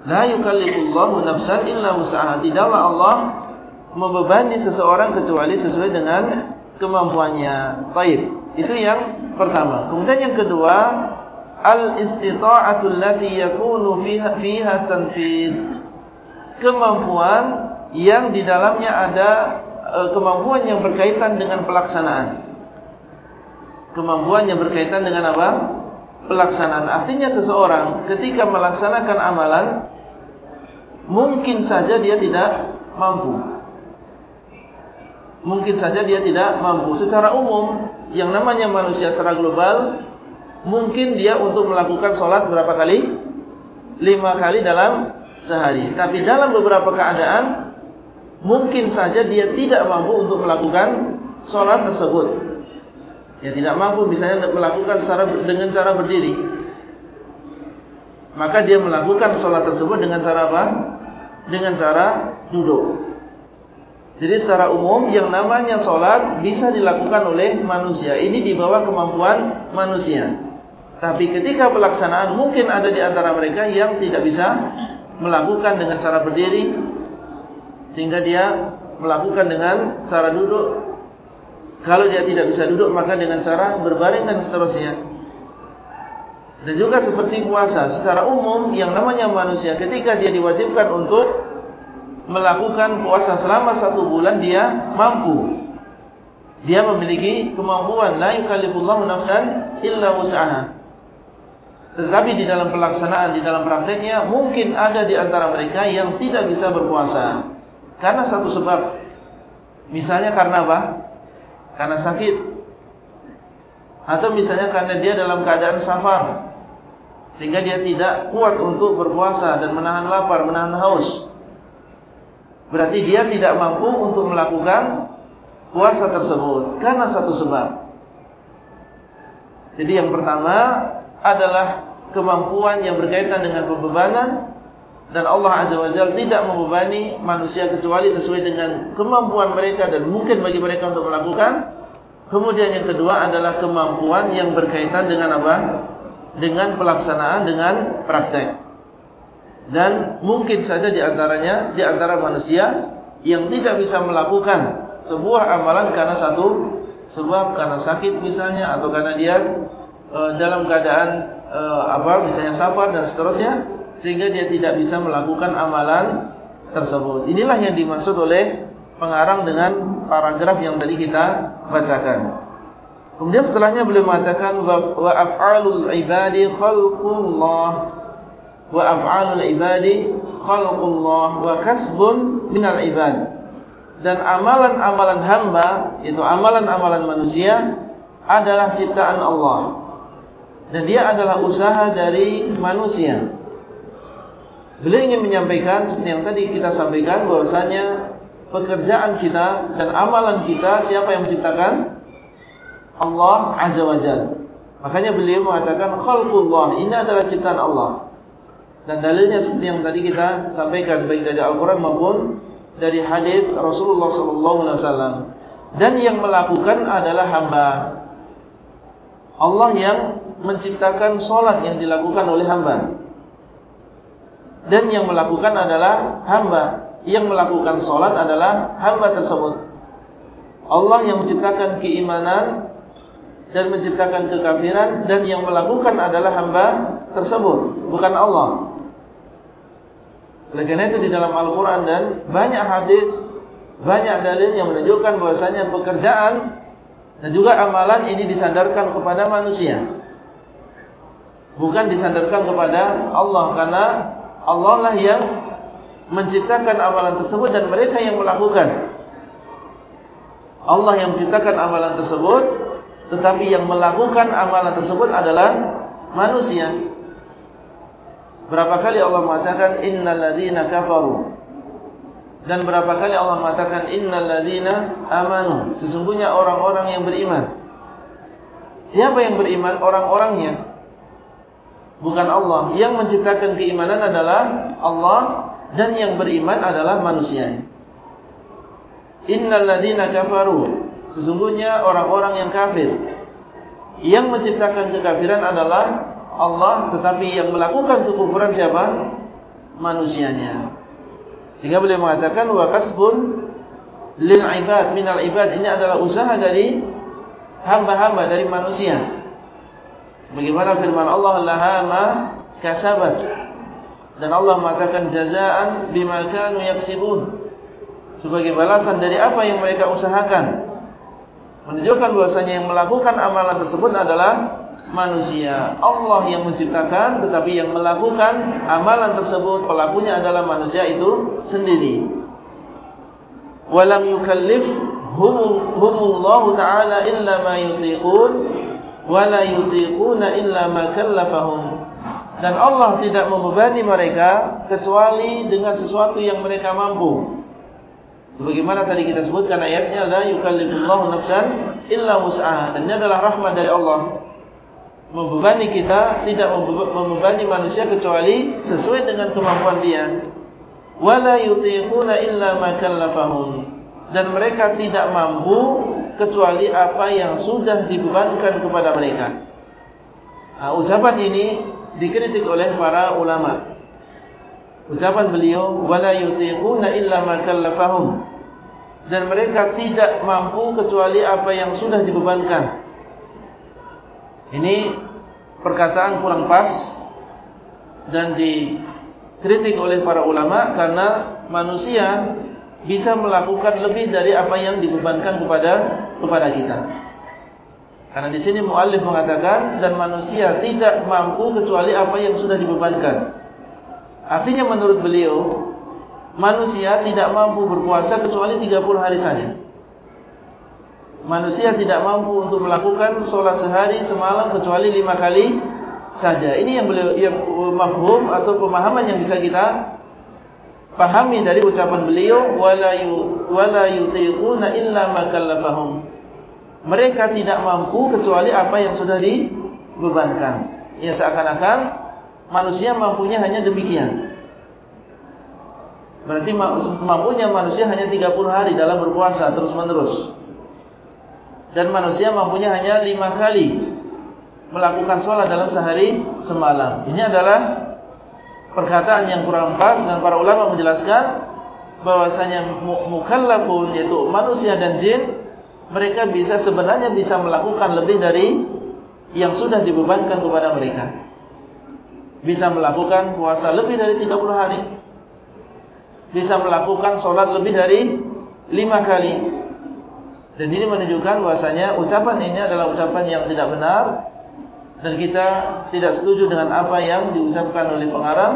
La yukallifullahu nafsan illa wus'aha. Tidaklah Allah membebani seseorang kecuali sesuai dengan kemampuannya. Baik, itu yang pertama. Kemudian yang kedua, al-istita'atu allati yakunu fiha fiha tanfid. Kemampuan yang di dalamnya ada e, kemampuan yang berkaitan dengan pelaksanaan. Kemampuan yang berkaitan dengan apa? Pelaksanaan. Artinya seseorang ketika melaksanakan amalan mungkin saja dia tidak mampu mungkin saja dia tidak mampu. Secara umum, yang namanya manusia secara global, mungkin dia untuk melakukan sholat berapa kali? Lima kali dalam sehari. Tapi dalam beberapa keadaan, mungkin saja dia tidak mampu untuk melakukan sholat tersebut. Dia tidak mampu misalnya melakukan secara, dengan cara berdiri. Maka dia melakukan sholat tersebut dengan cara apa? Dengan cara duduk. Jadi secara umum yang namanya solat bisa dilakukan oleh manusia. Ini di bawah kemampuan manusia. Tapi ketika pelaksanaan mungkin ada di antara mereka yang tidak bisa melakukan dengan cara berdiri. Sehingga dia melakukan dengan cara duduk. Kalau dia tidak bisa duduk maka dengan cara berbaring dan seterusnya. Dan juga seperti puasa. Secara umum yang namanya manusia ketika dia diwajibkan untuk melakukan puasa selama satu bulan dia mampu. Dia memiliki kemampuan la yukallifullahu nafsan illa wus'aha. Tetapi di dalam pelaksanaan, di dalam prakteknya mungkin ada di antara mereka yang tidak bisa berpuasa karena satu sebab. Misalnya karena apa? Karena sakit. Atau misalnya karena dia dalam keadaan safar sehingga dia tidak kuat untuk berpuasa dan menahan lapar, menahan haus. Berarti dia tidak mampu untuk melakukan puasa tersebut karena satu sebab. Jadi yang pertama adalah kemampuan yang berkaitan dengan pembebanan dan Allah Azza wa Jalla tidak membebani manusia kecuali sesuai dengan kemampuan mereka dan mungkin bagi mereka untuk melakukan. Kemudian yang kedua adalah kemampuan yang berkaitan dengan apa? Dengan pelaksanaan dengan praktek dan mungkin saja di antaranya di antara manusia yang tidak bisa melakukan sebuah amalan karena satu sebab karena sakit misalnya atau karena dia e, dalam keadaan e, apa misalnya safar dan seterusnya sehingga dia tidak bisa melakukan amalan tersebut. Inilah yang dimaksud oleh pengarang dengan paragraf yang tadi kita bacakan. Kemudian setelahnya beliau mengatakan wa af'alul ibadi khalqullah wa af'alul ibadi khalqullah wa kasbun minal ibad dan amalan-amalan hamba itu amalan-amalan manusia adalah ciptaan Allah dan dia adalah usaha dari manusia beliau ingin menyampaikan seperti yang tadi kita sampaikan bahwasanya pekerjaan kita dan amalan kita siapa yang menciptakan Allah Azza wa Jalla makanya beliau mengatakan khalqullah ini adalah ciptaan Allah dan dalilnya seperti yang tadi kita sampaikan baik dari Al-Quran maupun dari hadis Rasulullah SAW. Dan yang melakukan adalah hamba. Allah yang menciptakan solat yang dilakukan oleh hamba. Dan yang melakukan adalah hamba. Yang melakukan solat adalah hamba tersebut. Allah yang menciptakan keimanan dan menciptakan kekafiran dan yang melakukan adalah hamba tersebut, bukan Allah. Oleh karena itu di dalam Al-Quran dan banyak hadis, banyak dalil yang menunjukkan bahwasanya pekerjaan Dan juga amalan ini disandarkan kepada manusia. Bukan disandarkan kepada Allah karena Allah lah yang menciptakan amalan tersebut dan mereka yang melakukan. Allah yang menciptakan amalan tersebut tetapi yang melakukan amalan tersebut adalah manusia. Berapa kali Allah mengatakan innal ladzina kafaru dan berapa kali Allah mengatakan innal ladzina amanu sesungguhnya orang-orang yang beriman. Siapa yang beriman? Orang-orangnya. Bukan Allah. Yang menciptakan keimanan adalah Allah dan yang beriman adalah manusia. Innal ladzina kafaru sesungguhnya orang-orang yang kafir yang menciptakan kekafiran adalah Allah tetapi yang melakukan kekufuran siapa? manusianya. Sehingga beliau mengatakan wa kasbun lil ibad minal ibad ini adalah usaha dari hamba-hamba dari manusia. Sebagaimana firman Allah laha ma kasabat. Dan Allah mengatakan jazaan bima kanu yaksibun. Sebagai balasan dari apa yang mereka usahakan. Menunjukkan bahwasanya yang melakukan amalan tersebut adalah manusia. Allah yang menciptakan tetapi yang melakukan amalan tersebut pelakunya adalah manusia itu sendiri. Walam yukallif humullahu ta'ala illa ma yutiqun wala yutiquna illa ma kallafahum. Dan Allah tidak membebani mereka kecuali dengan sesuatu yang mereka mampu. Sebagaimana tadi kita sebutkan ayatnya la yukallifullahu nafsan illa wus'aha. Dan ini adalah rahmat dari Allah membebani kita tidak membebani manusia kecuali sesuai dengan kemampuan dia wala yutiquna illa ma kallafahum dan mereka tidak mampu kecuali apa yang sudah dibebankan kepada mereka. Nah, ucapan ini dikritik oleh para ulama. Ucapan beliau wala yutiquna illa ma kallafahum. Dan mereka tidak mampu kecuali apa yang sudah dibebankan. Ini perkataan kurang pas dan dikritik oleh para ulama karena manusia bisa melakukan lebih dari apa yang dibebankan kepada kepada kita. Karena di sini muallif mengatakan dan manusia tidak mampu kecuali apa yang sudah dibebankan. Artinya menurut beliau manusia tidak mampu berpuasa kecuali 30 hari saja manusia tidak mampu untuk melakukan sholat sehari semalam kecuali lima kali saja. Ini yang beliau yang mafhum atau pemahaman yang bisa kita pahami dari ucapan beliau wala yu wala yutiquna illa ma kallafahum. Mereka tidak mampu kecuali apa yang sudah dibebankan. Ya seakan-akan manusia mampunya hanya demikian. Berarti mampunya manusia hanya 30 hari dalam berpuasa terus-menerus dan manusia mampunya hanya lima kali melakukan sholat dalam sehari semalam. Ini adalah perkataan yang kurang pas dan para ulama menjelaskan bahwasanya mukallafun yaitu manusia dan jin mereka bisa sebenarnya bisa melakukan lebih dari yang sudah dibebankan kepada mereka. Bisa melakukan puasa lebih dari 30 hari. Bisa melakukan sholat lebih dari lima kali. Dan ini menunjukkan bahasanya ucapan ini adalah ucapan yang tidak benar dan kita tidak setuju dengan apa yang diucapkan oleh pengarang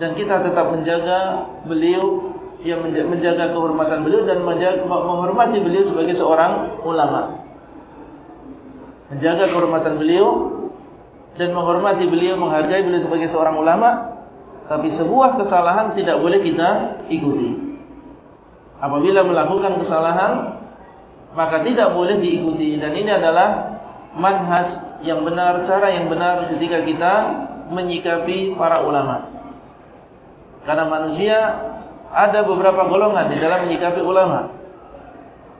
dan kita tetap menjaga beliau yang menjaga kehormatan beliau dan menjaga, menghormati beliau sebagai seorang ulama. Menjaga kehormatan beliau dan menghormati beliau, menghargai beliau sebagai seorang ulama, tapi sebuah kesalahan tidak boleh kita ikuti. Apabila melakukan kesalahan maka tidak boleh diikuti dan ini adalah manhaj yang benar, cara yang benar ketika kita menyikapi para ulama. Karena manusia ada beberapa golongan di dalam menyikapi ulama.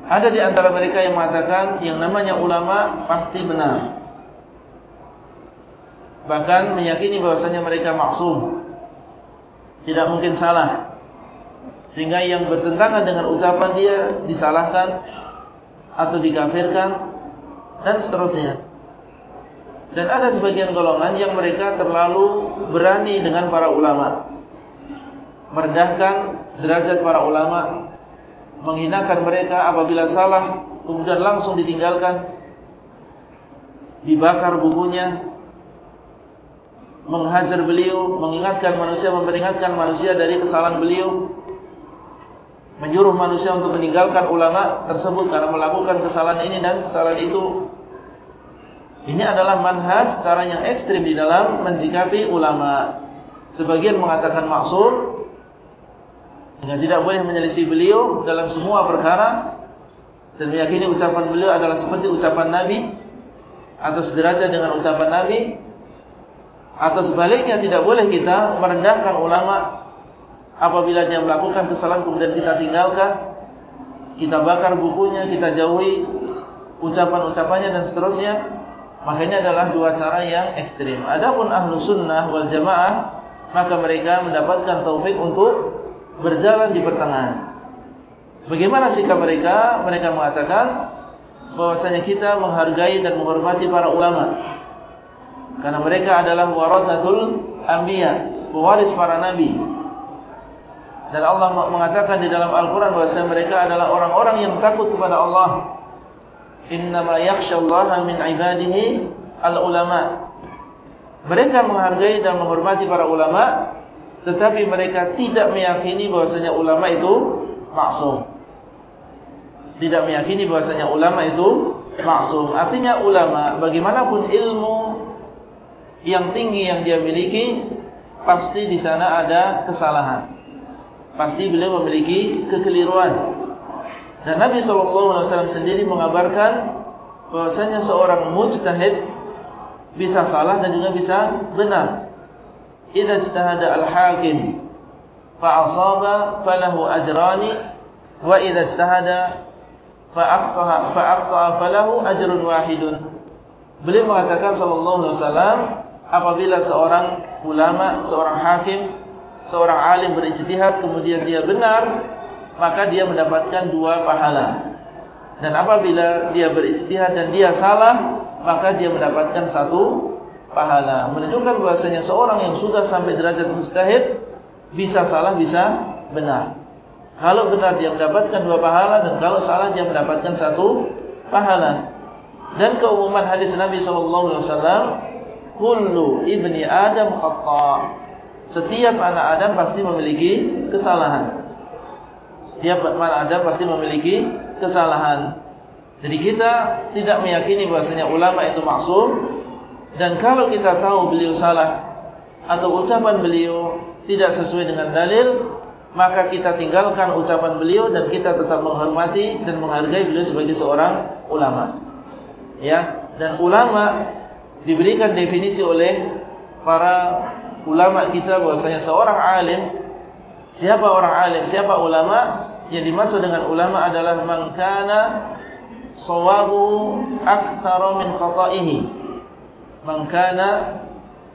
Ada di antara mereka yang mengatakan yang namanya ulama pasti benar. Bahkan meyakini bahwasanya mereka maksum. Tidak mungkin salah. Sehingga yang bertentangan dengan ucapan dia disalahkan atau dikafirkan dan seterusnya. Dan ada sebagian golongan yang mereka terlalu berani dengan para ulama. Merendahkan derajat para ulama, menghinakan mereka apabila salah kemudian langsung ditinggalkan, dibakar bukunya, menghajar beliau, mengingatkan manusia, memperingatkan manusia dari kesalahan beliau, menyuruh manusia untuk meninggalkan ulama tersebut karena melakukan kesalahan ini dan kesalahan itu. Ini adalah manhaj cara yang ekstrim di dalam menzikapi ulama. Sebagian mengatakan maksur, sehingga tidak boleh menyelisih beliau dalam semua perkara, dan meyakini ucapan beliau adalah seperti ucapan Nabi, atau sederajat dengan ucapan Nabi, atau sebaliknya tidak boleh kita merendahkan ulama apabila dia melakukan kesalahan kemudian kita tinggalkan, kita bakar bukunya, kita jauhi ucapan-ucapannya dan seterusnya. Maka ini adalah dua cara yang ekstrim. Adapun ahlu sunnah wal jamaah, maka mereka mendapatkan taufik untuk berjalan di pertengahan. Bagaimana sikap mereka? Mereka mengatakan bahwasanya kita menghargai dan menghormati para ulama. Karena mereka adalah warathatul anbiya, pewaris para nabi. Dan Allah mengatakan di dalam Al-Qur'an bahwa mereka adalah orang-orang yang takut kepada Allah. Innama yakhsyallaha min ibadihi al-ulama. Mereka menghargai dan menghormati para ulama, tetapi mereka tidak meyakini bahwasanya ulama itu maksum. Tidak meyakini bahwasanya ulama itu maksum. Artinya ulama bagaimanapun ilmu yang tinggi yang dia miliki pasti di sana ada kesalahan. Pasti beliau memiliki kekeliruan. Dan Nabi SAW sendiri mengabarkan bahwasanya seorang mujtahid bisa salah dan juga bisa benar. Idza ijtahada al-hakim fa asaba falahu ajrani wa idza ijtahada fa aqtaha fa aqtaha falahu ajrun wahidun. Beliau mengatakan sallallahu alaihi wasallam apabila seorang ulama, seorang hakim, seorang alim berijtihad kemudian dia benar, maka dia mendapatkan dua pahala. Dan apabila dia berijtihad dan dia salah, maka dia mendapatkan satu pahala. Menunjukkan bahasanya seorang yang sudah sampai derajat mustahid bisa salah bisa benar. Kalau benar dia mendapatkan dua pahala dan kalau salah dia mendapatkan satu pahala. Dan keumuman hadis Nabi wasallam kullu ibni adam khata. Setiap anak Adam pasti memiliki kesalahan. Setiap anak Adam pasti memiliki kesalahan. Jadi kita tidak meyakini bahasanya ulama itu maksum dan kalau kita tahu beliau salah atau ucapan beliau tidak sesuai dengan dalil, maka kita tinggalkan ucapan beliau dan kita tetap menghormati dan menghargai beliau sebagai seorang ulama. Ya, dan ulama diberikan definisi oleh para ulama kita bahwasanya seorang alim siapa orang alim siapa ulama yang dimaksud dengan ulama adalah man kana sawabu aktsara min khata'ihi man kana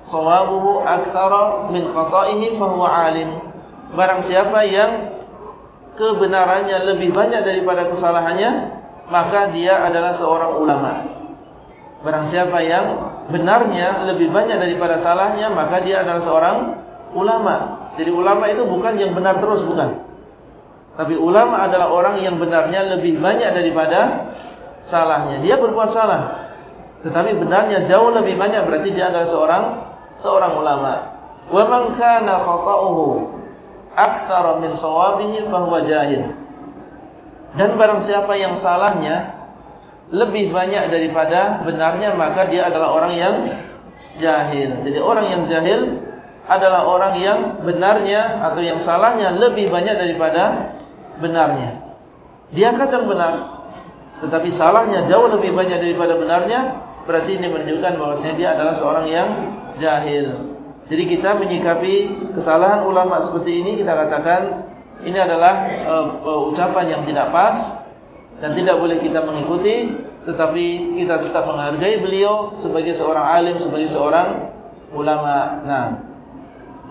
sawabuhu aktsara min khata'ihi fa huwa alim barang siapa yang kebenarannya lebih banyak daripada kesalahannya maka dia adalah seorang ulama barang siapa yang benarnya lebih banyak daripada salahnya maka dia adalah seorang ulama. Jadi ulama itu bukan yang benar terus bukan. Tapi ulama adalah orang yang benarnya lebih banyak daripada salahnya. Dia berbuat salah. Tetapi benarnya jauh lebih banyak berarti dia adalah seorang seorang ulama. Wa man kana khata'uhu aktsara min shawabihi fa huwa. Dan barang siapa yang salahnya lebih banyak daripada benarnya maka dia adalah orang yang jahil. Jadi orang yang jahil adalah orang yang benarnya atau yang salahnya lebih banyak daripada benarnya. Dia kadang benar, tetapi salahnya jauh lebih banyak daripada benarnya. Berarti ini menunjukkan bahwasanya dia adalah seorang yang jahil. Jadi kita menyikapi kesalahan ulama seperti ini kita katakan ini adalah uh, uh, ucapan yang tidak pas dan tidak boleh kita mengikuti tetapi kita tetap menghargai beliau sebagai seorang alim sebagai seorang ulama. Nah.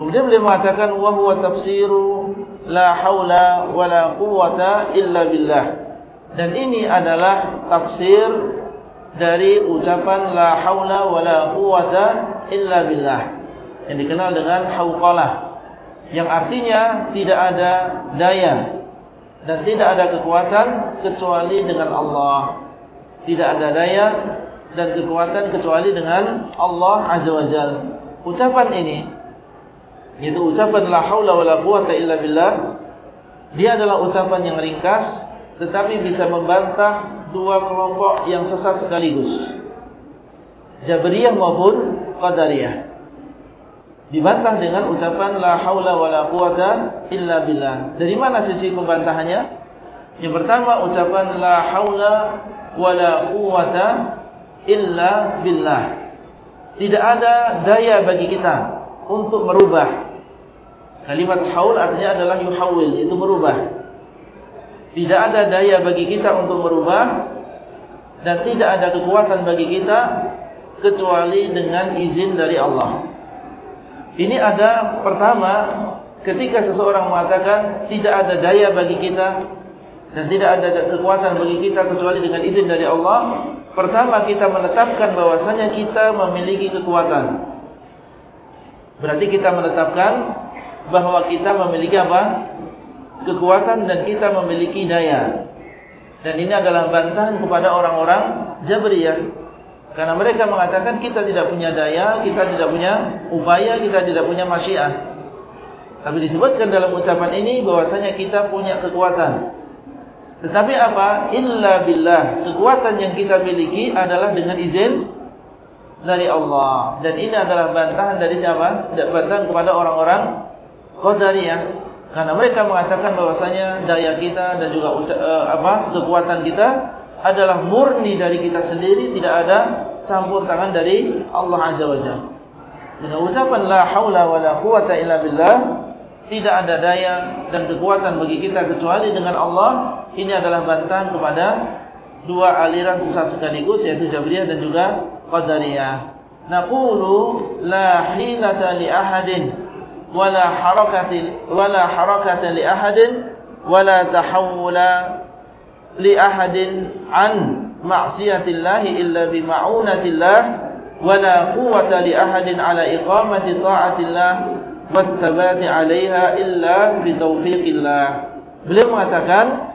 Kemudian beliau mengatakan wa huwa tafsiru la haula wala quwata illa billah. Dan ini adalah tafsir dari ucapan la haula wala quwata illa billah yang dikenal dengan hauqalah yang artinya tidak ada daya dan tidak ada kekuatan kecuali dengan Allah. Tidak ada daya dan kekuatan kecuali dengan Allah Azza wa Jalla. Ucapan ini yaitu ucapan la haula wala quwata illa billah dia adalah ucapan yang ringkas tetapi bisa membantah dua kelompok yang sesat sekaligus. Jabriyah maupun Qadariyah. Dibantah dengan ucapan la haula wala quwata illa billah. Dari mana sisi pembantahannya? Yang pertama ucapan la haula wala quwata illa billah. Tidak ada daya bagi kita untuk merubah. Kalimat haul artinya adalah yuhawil, itu merubah. Tidak ada daya bagi kita untuk merubah dan tidak ada kekuatan bagi kita kecuali dengan izin dari Allah. Ini ada pertama ketika seseorang mengatakan tidak ada daya bagi kita dan tidak ada kekuatan bagi kita kecuali dengan izin dari Allah. Pertama kita menetapkan bahwasanya kita memiliki kekuatan. Berarti kita menetapkan bahwa kita memiliki apa? Kekuatan dan kita memiliki daya. Dan ini adalah bantahan kepada orang-orang Jabriyah karena mereka mengatakan kita tidak punya daya, kita tidak punya upaya, kita tidak punya masyiah. Tapi disebutkan dalam ucapan ini bahwasanya kita punya kekuatan. Tetapi apa? Illa billah. Kekuatan yang kita miliki adalah dengan izin dari Allah. Dan ini adalah bantahan dari siapa? Bantahan kepada orang-orang Qadariyah. Karena mereka mengatakan bahwasanya daya kita dan juga uh, apa kekuatan kita adalah murni dari kita sendiri, tidak ada campur tangan dari Allah Azza wa Jalla. Dengan ucapan la haula wa la quwata illa billah, tidak ada daya dan kekuatan bagi kita kecuali dengan Allah. Ini adalah bantahan kepada dua aliran sesat sekaligus yaitu Jabriyah dan juga Qadariyah. Naqulu la hilata li ahadin wala harakatin wala harakata li ahadin wala tahawula li ahadin an ma'siyatillah illa bi ma'unatillah wala quwwata li ahadin ala iqamati ta'atillah wastabati 'alayha illa bi taufiqillah beliau mengatakan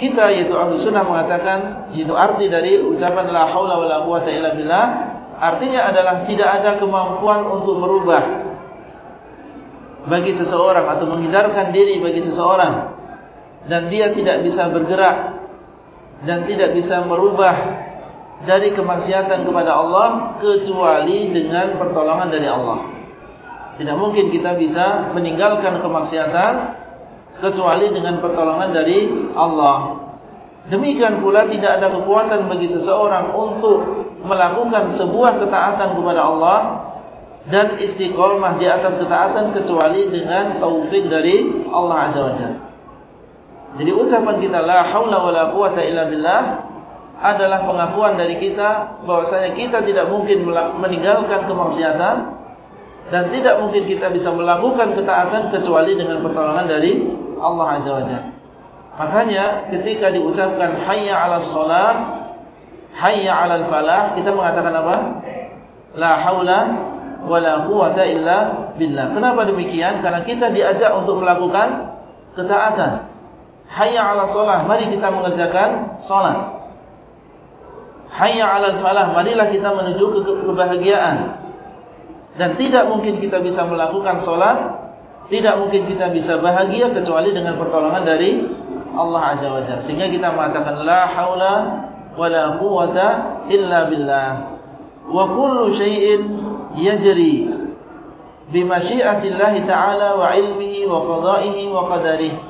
kita yaitu ahli sunnah mengatakan yaitu arti dari ucapan la haula wala quwwata illa billah artinya adalah tidak ada kemampuan untuk merubah bagi seseorang atau menghindarkan diri bagi seseorang dan dia tidak bisa bergerak dan tidak bisa merubah dari kemaksiatan kepada Allah kecuali dengan pertolongan dari Allah. Tidak mungkin kita bisa meninggalkan kemaksiatan kecuali dengan pertolongan dari Allah. Demikian pula tidak ada kekuatan bagi seseorang untuk melakukan sebuah ketaatan kepada Allah dan istiqomah di atas ketaatan kecuali dengan taufik dari Allah Azza wa Jalla. Jadi ucapan kita la haula wala quwata illa billah adalah pengakuan dari kita bahwasanya kita tidak mungkin meninggalkan kemaksiatan dan tidak mungkin kita bisa melakukan ketaatan kecuali dengan pertolongan dari Allah Azza wa Jalla. Makanya ketika diucapkan hayya 'alas shalah, hayya 'alal falah, kita mengatakan apa? La haula wala quwata illa billah. Kenapa demikian? Karena kita diajak untuk melakukan ketaatan. Hayya ala solah, mari kita mengerjakan solat. Hayya ala falah, marilah kita menuju ke kebahagiaan. Dan tidak mungkin kita bisa melakukan solat, tidak mungkin kita bisa bahagia kecuali dengan pertolongan dari Allah Azza wa Jalla. Sehingga kita mengatakan la haula wa la quwata illa billah. Wa kullu syai'in yajri bi masyiatillahi ta'ala wa ilmihi wa qada'ihi wa qadarihi.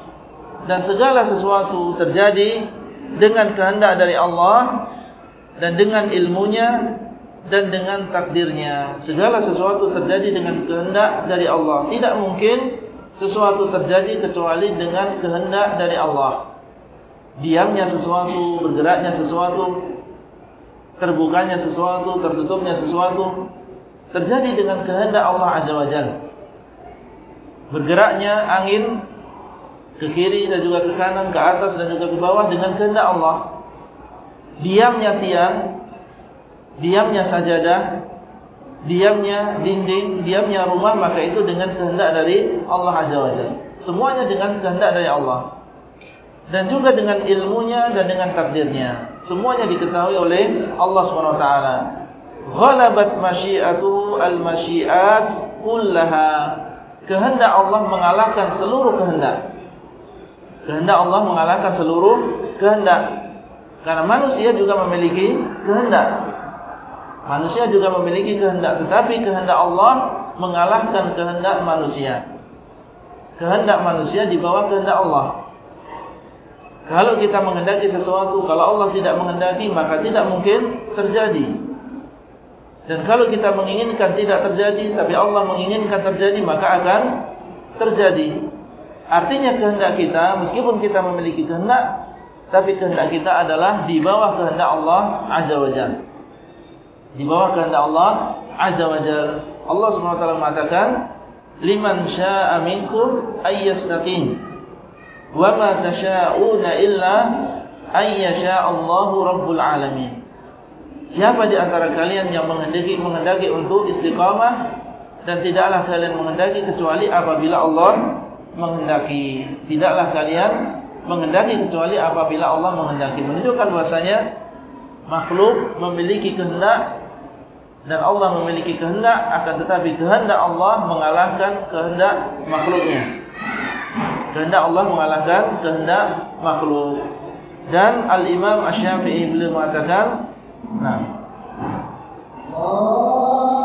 Dan segala sesuatu terjadi dengan kehendak dari Allah dan dengan ilmunya dan dengan takdirnya. Segala sesuatu terjadi dengan kehendak dari Allah. Tidak mungkin sesuatu terjadi kecuali dengan kehendak dari Allah. Diamnya sesuatu bergeraknya sesuatu terbukanya sesuatu tertutupnya sesuatu terjadi dengan kehendak Allah azza wajalla bergeraknya angin ke kiri dan juga ke kanan, ke atas dan juga ke bawah dengan kehendak Allah. Diamnya tiang, diamnya sajadah, diamnya dinding, diamnya rumah, maka itu dengan kehendak dari Allah Azza wa Jalla. Semuanya dengan kehendak dari Allah. dan juga dengan ilmunya dan dengan takdirnya. Semuanya diketahui oleh Allah SWT. Ghalabat masyiatu al-masyiat kullaha. Kehendak Allah mengalahkan seluruh kehendak. Kehendak Allah mengalahkan seluruh kehendak. Karena manusia juga memiliki kehendak. Manusia juga memiliki kehendak. Tetapi kehendak Allah mengalahkan kehendak manusia. Kehendak manusia di bawah kehendak Allah. Kalau kita menghendaki sesuatu, kalau Allah tidak menghendaki, maka tidak mungkin terjadi. Dan kalau kita menginginkan tidak terjadi, tapi Allah menginginkan terjadi, maka akan terjadi. Artinya kehendak kita, meskipun kita memiliki kehendak, tapi kehendak kita adalah di bawah kehendak Allah Azza wa Jal. Di bawah kehendak Allah Azza wa Jal. Allah SWT mengatakan, Liman sya'a minkum ayyastaqim wa ma tasha'una illa ayyasha Allahu rabbul alamin siapa di antara kalian yang menghendaki menghendaki untuk istiqamah dan tidaklah kalian menghendaki kecuali apabila Allah menghendaki tidaklah kalian menghendaki kecuali apabila Allah menghendaki menunjukkan bahasanya makhluk memiliki kehendak dan Allah memiliki kehendak akan tetapi kehendak Allah mengalahkan kehendak makhluknya. Kehendak Allah mengalahkan kehendak makhluk. Dan Al-Imam Asy-Syafi'i beliau mengatakan, Nah. Oh.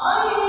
Nah.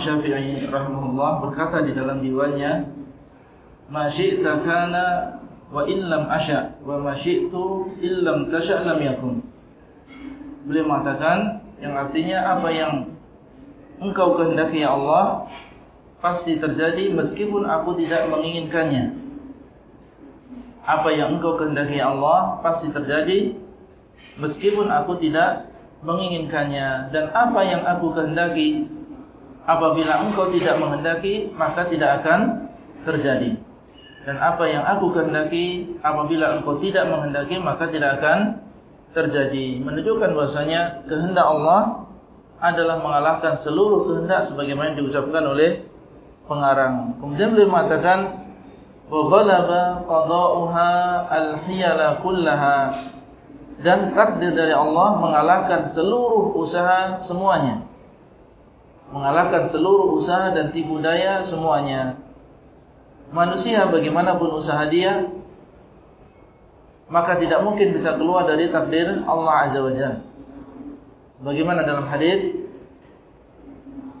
Syafi'i rahimahullah berkata di dalam diwannya ma syi'ta kana wa in lam asya wa ma syi'tu illam tasya lam yakun. Beliau mengatakan yang artinya apa yang engkau kehendaki ya Allah pasti terjadi meskipun aku tidak menginginkannya. Apa yang engkau kehendaki ya Allah pasti terjadi meskipun aku tidak menginginkannya. Dan apa yang aku kehendaki apabila engkau tidak menghendaki maka tidak akan terjadi. Dan apa yang aku kehendaki apabila engkau tidak menghendaki maka tidak akan terjadi. Menunjukkan bahasanya kehendak Allah adalah mengalahkan seluruh kehendak sebagaimana diucapkan oleh pengarang. Kemudian beliau mengatakan ghalaba qada'uha al-hiyala kullaha. Dan takdir dari Allah mengalahkan seluruh usaha semuanya mengalahkan seluruh usaha dan tipu daya semuanya. Manusia bagaimanapun usaha dia, maka tidak mungkin bisa keluar dari takdir Allah Azza wa Jalla. Sebagaimana dalam hadis,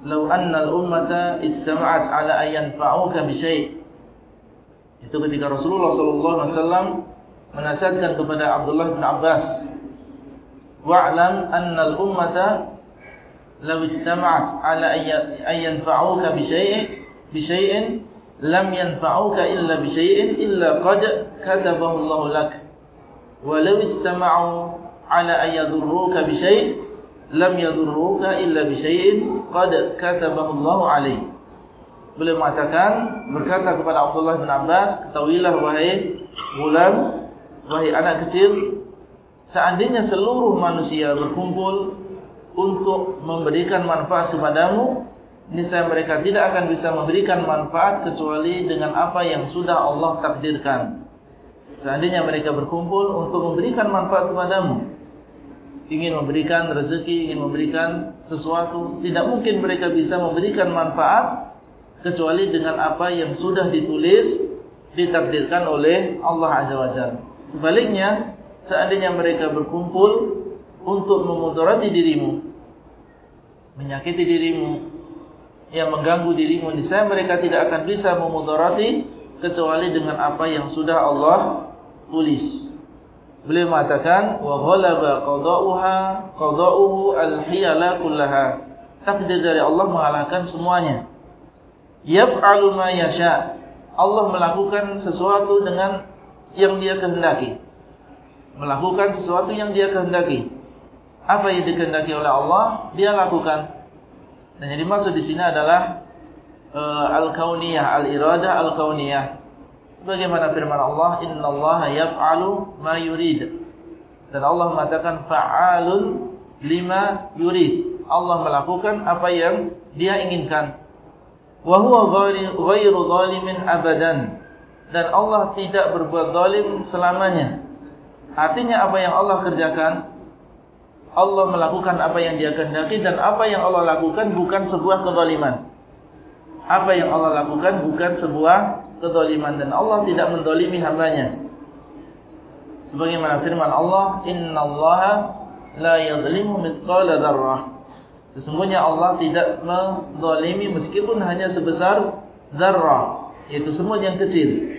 "Lau anna al-ummata ijtama'at 'ala an yanfa'uka bi syai'." Itu ketika Rasulullah sallallahu alaihi wasallam menasihatkan kepada Abdullah bin Abbas, "Wa'lam anna al-ummata لو اجتمعت على أن ينفعوك بشيء بشيء لم ينفعوك إلا بشيء إلا قد كتبه الله Walau ولو ala على أن يضروك بشيء لم illa إلا بشيء قد كتبه الله alaih. Beliau mengatakan berkata kepada Abdullah bin Abbas ketahuilah wahai bulan wahai anak kecil seandainya seluruh manusia berkumpul untuk memberikan manfaat kepadamu niscaya mereka tidak akan bisa memberikan manfaat kecuali dengan apa yang sudah Allah takdirkan. Seandainya mereka berkumpul untuk memberikan manfaat kepadamu ingin memberikan rezeki ingin memberikan sesuatu tidak mungkin mereka bisa memberikan manfaat kecuali dengan apa yang sudah ditulis ditakdirkan oleh Allah azza wajalla sebaliknya seandainya mereka berkumpul untuk memudarati dirimu menyakiti dirimu yang mengganggu dirimu di sana mereka tidak akan bisa memudarati kecuali dengan apa yang sudah Allah tulis. Beliau mengatakan wa ghalaba qada'uha qada'u al-hiyala kullaha. Takdir dari Allah mengalahkan semuanya. Yaf'alu ma yasha. Allah melakukan sesuatu dengan yang dia kehendaki. Melakukan sesuatu yang dia kehendaki apa yang dikehendaki oleh Allah dia lakukan. Dan yang dimaksud di sini adalah uh, al-kauniyah al-iradah al-kauniyah. Sebagaimana firman Allah innallaha yaf'alu ma yurid. Dan Allah mengatakan fa'alun lima yurid. Allah melakukan apa yang dia inginkan. Wa huwa ghairu zalimin abadan. Dan Allah tidak berbuat zalim selamanya. Artinya apa yang Allah kerjakan Allah melakukan apa yang dia kehendaki dan apa yang Allah lakukan bukan sebuah kezaliman. Apa yang Allah lakukan bukan sebuah kezaliman dan Allah tidak mendolimi hambanya. Sebagaimana firman Allah, Inna Allah la yadlimu mitqala dharrah. Sesungguhnya Allah tidak mendolimi meskipun hanya sebesar dharrah. Itu semua yang kecil.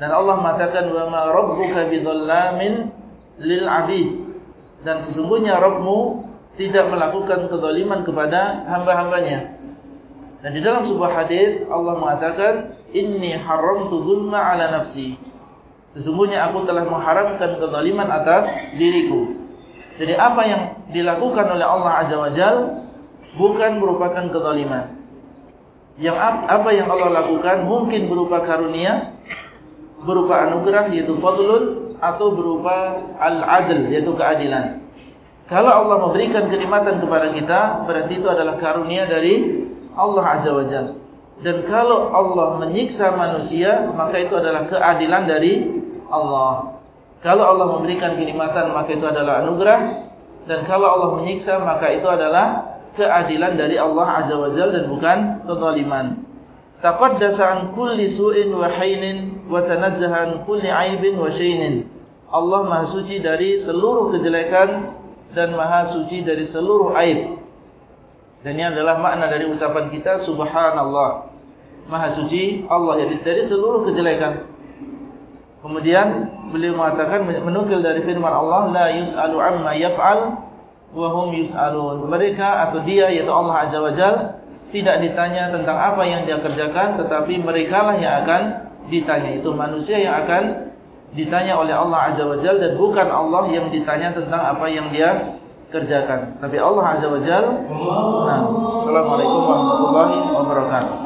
Dan Allah mengatakan, Wa ma rabbuka bidhallamin lil abid dan sesungguhnya Rabbmu tidak melakukan kezaliman kepada hamba-hambanya. Dan di dalam sebuah hadis Allah mengatakan, Inni haramtu zulma ala nafsi. Sesungguhnya aku telah mengharamkan kezaliman atas diriku. Jadi apa yang dilakukan oleh Allah Azza wa Jal bukan merupakan kezaliman. Yang apa yang Allah lakukan mungkin berupa karunia, berupa anugerah yaitu fadlun atau berupa al-adl yaitu keadilan. Kalau Allah memberikan kenikmatan kepada kita, berarti itu adalah karunia dari Allah Azza wa Jal. Dan kalau Allah menyiksa manusia, maka itu adalah keadilan dari Allah. Kalau Allah memberikan kenikmatan, maka itu adalah anugerah. Dan kalau Allah menyiksa, maka itu adalah keadilan dari Allah Azza wa Jal dan bukan kezaliman. Taqaddasa an kulli su'in wa haynin wa tanazzahan kulli aibin wa shaynin. Allah Maha Suci dari seluruh kejelekan dan maha suci dari seluruh aib. Dan ini adalah makna dari ucapan kita subhanallah. Maha suci Allah dari seluruh kejelekan. Kemudian beliau mengatakan menukil dari firman Allah la yus'alu amma yaf'al wa hum yus'alun. Mereka atau dia yaitu Allah Azza wa Jalla tidak ditanya tentang apa yang dia kerjakan tetapi merekalah yang akan ditanya. Itu manusia yang akan ditanya oleh Allah Azza wa Jal dan bukan Allah yang ditanya tentang apa yang dia kerjakan. Tapi Allah Azza wa Jal. Nah, Assalamualaikum warahmatullahi wabarakatuh.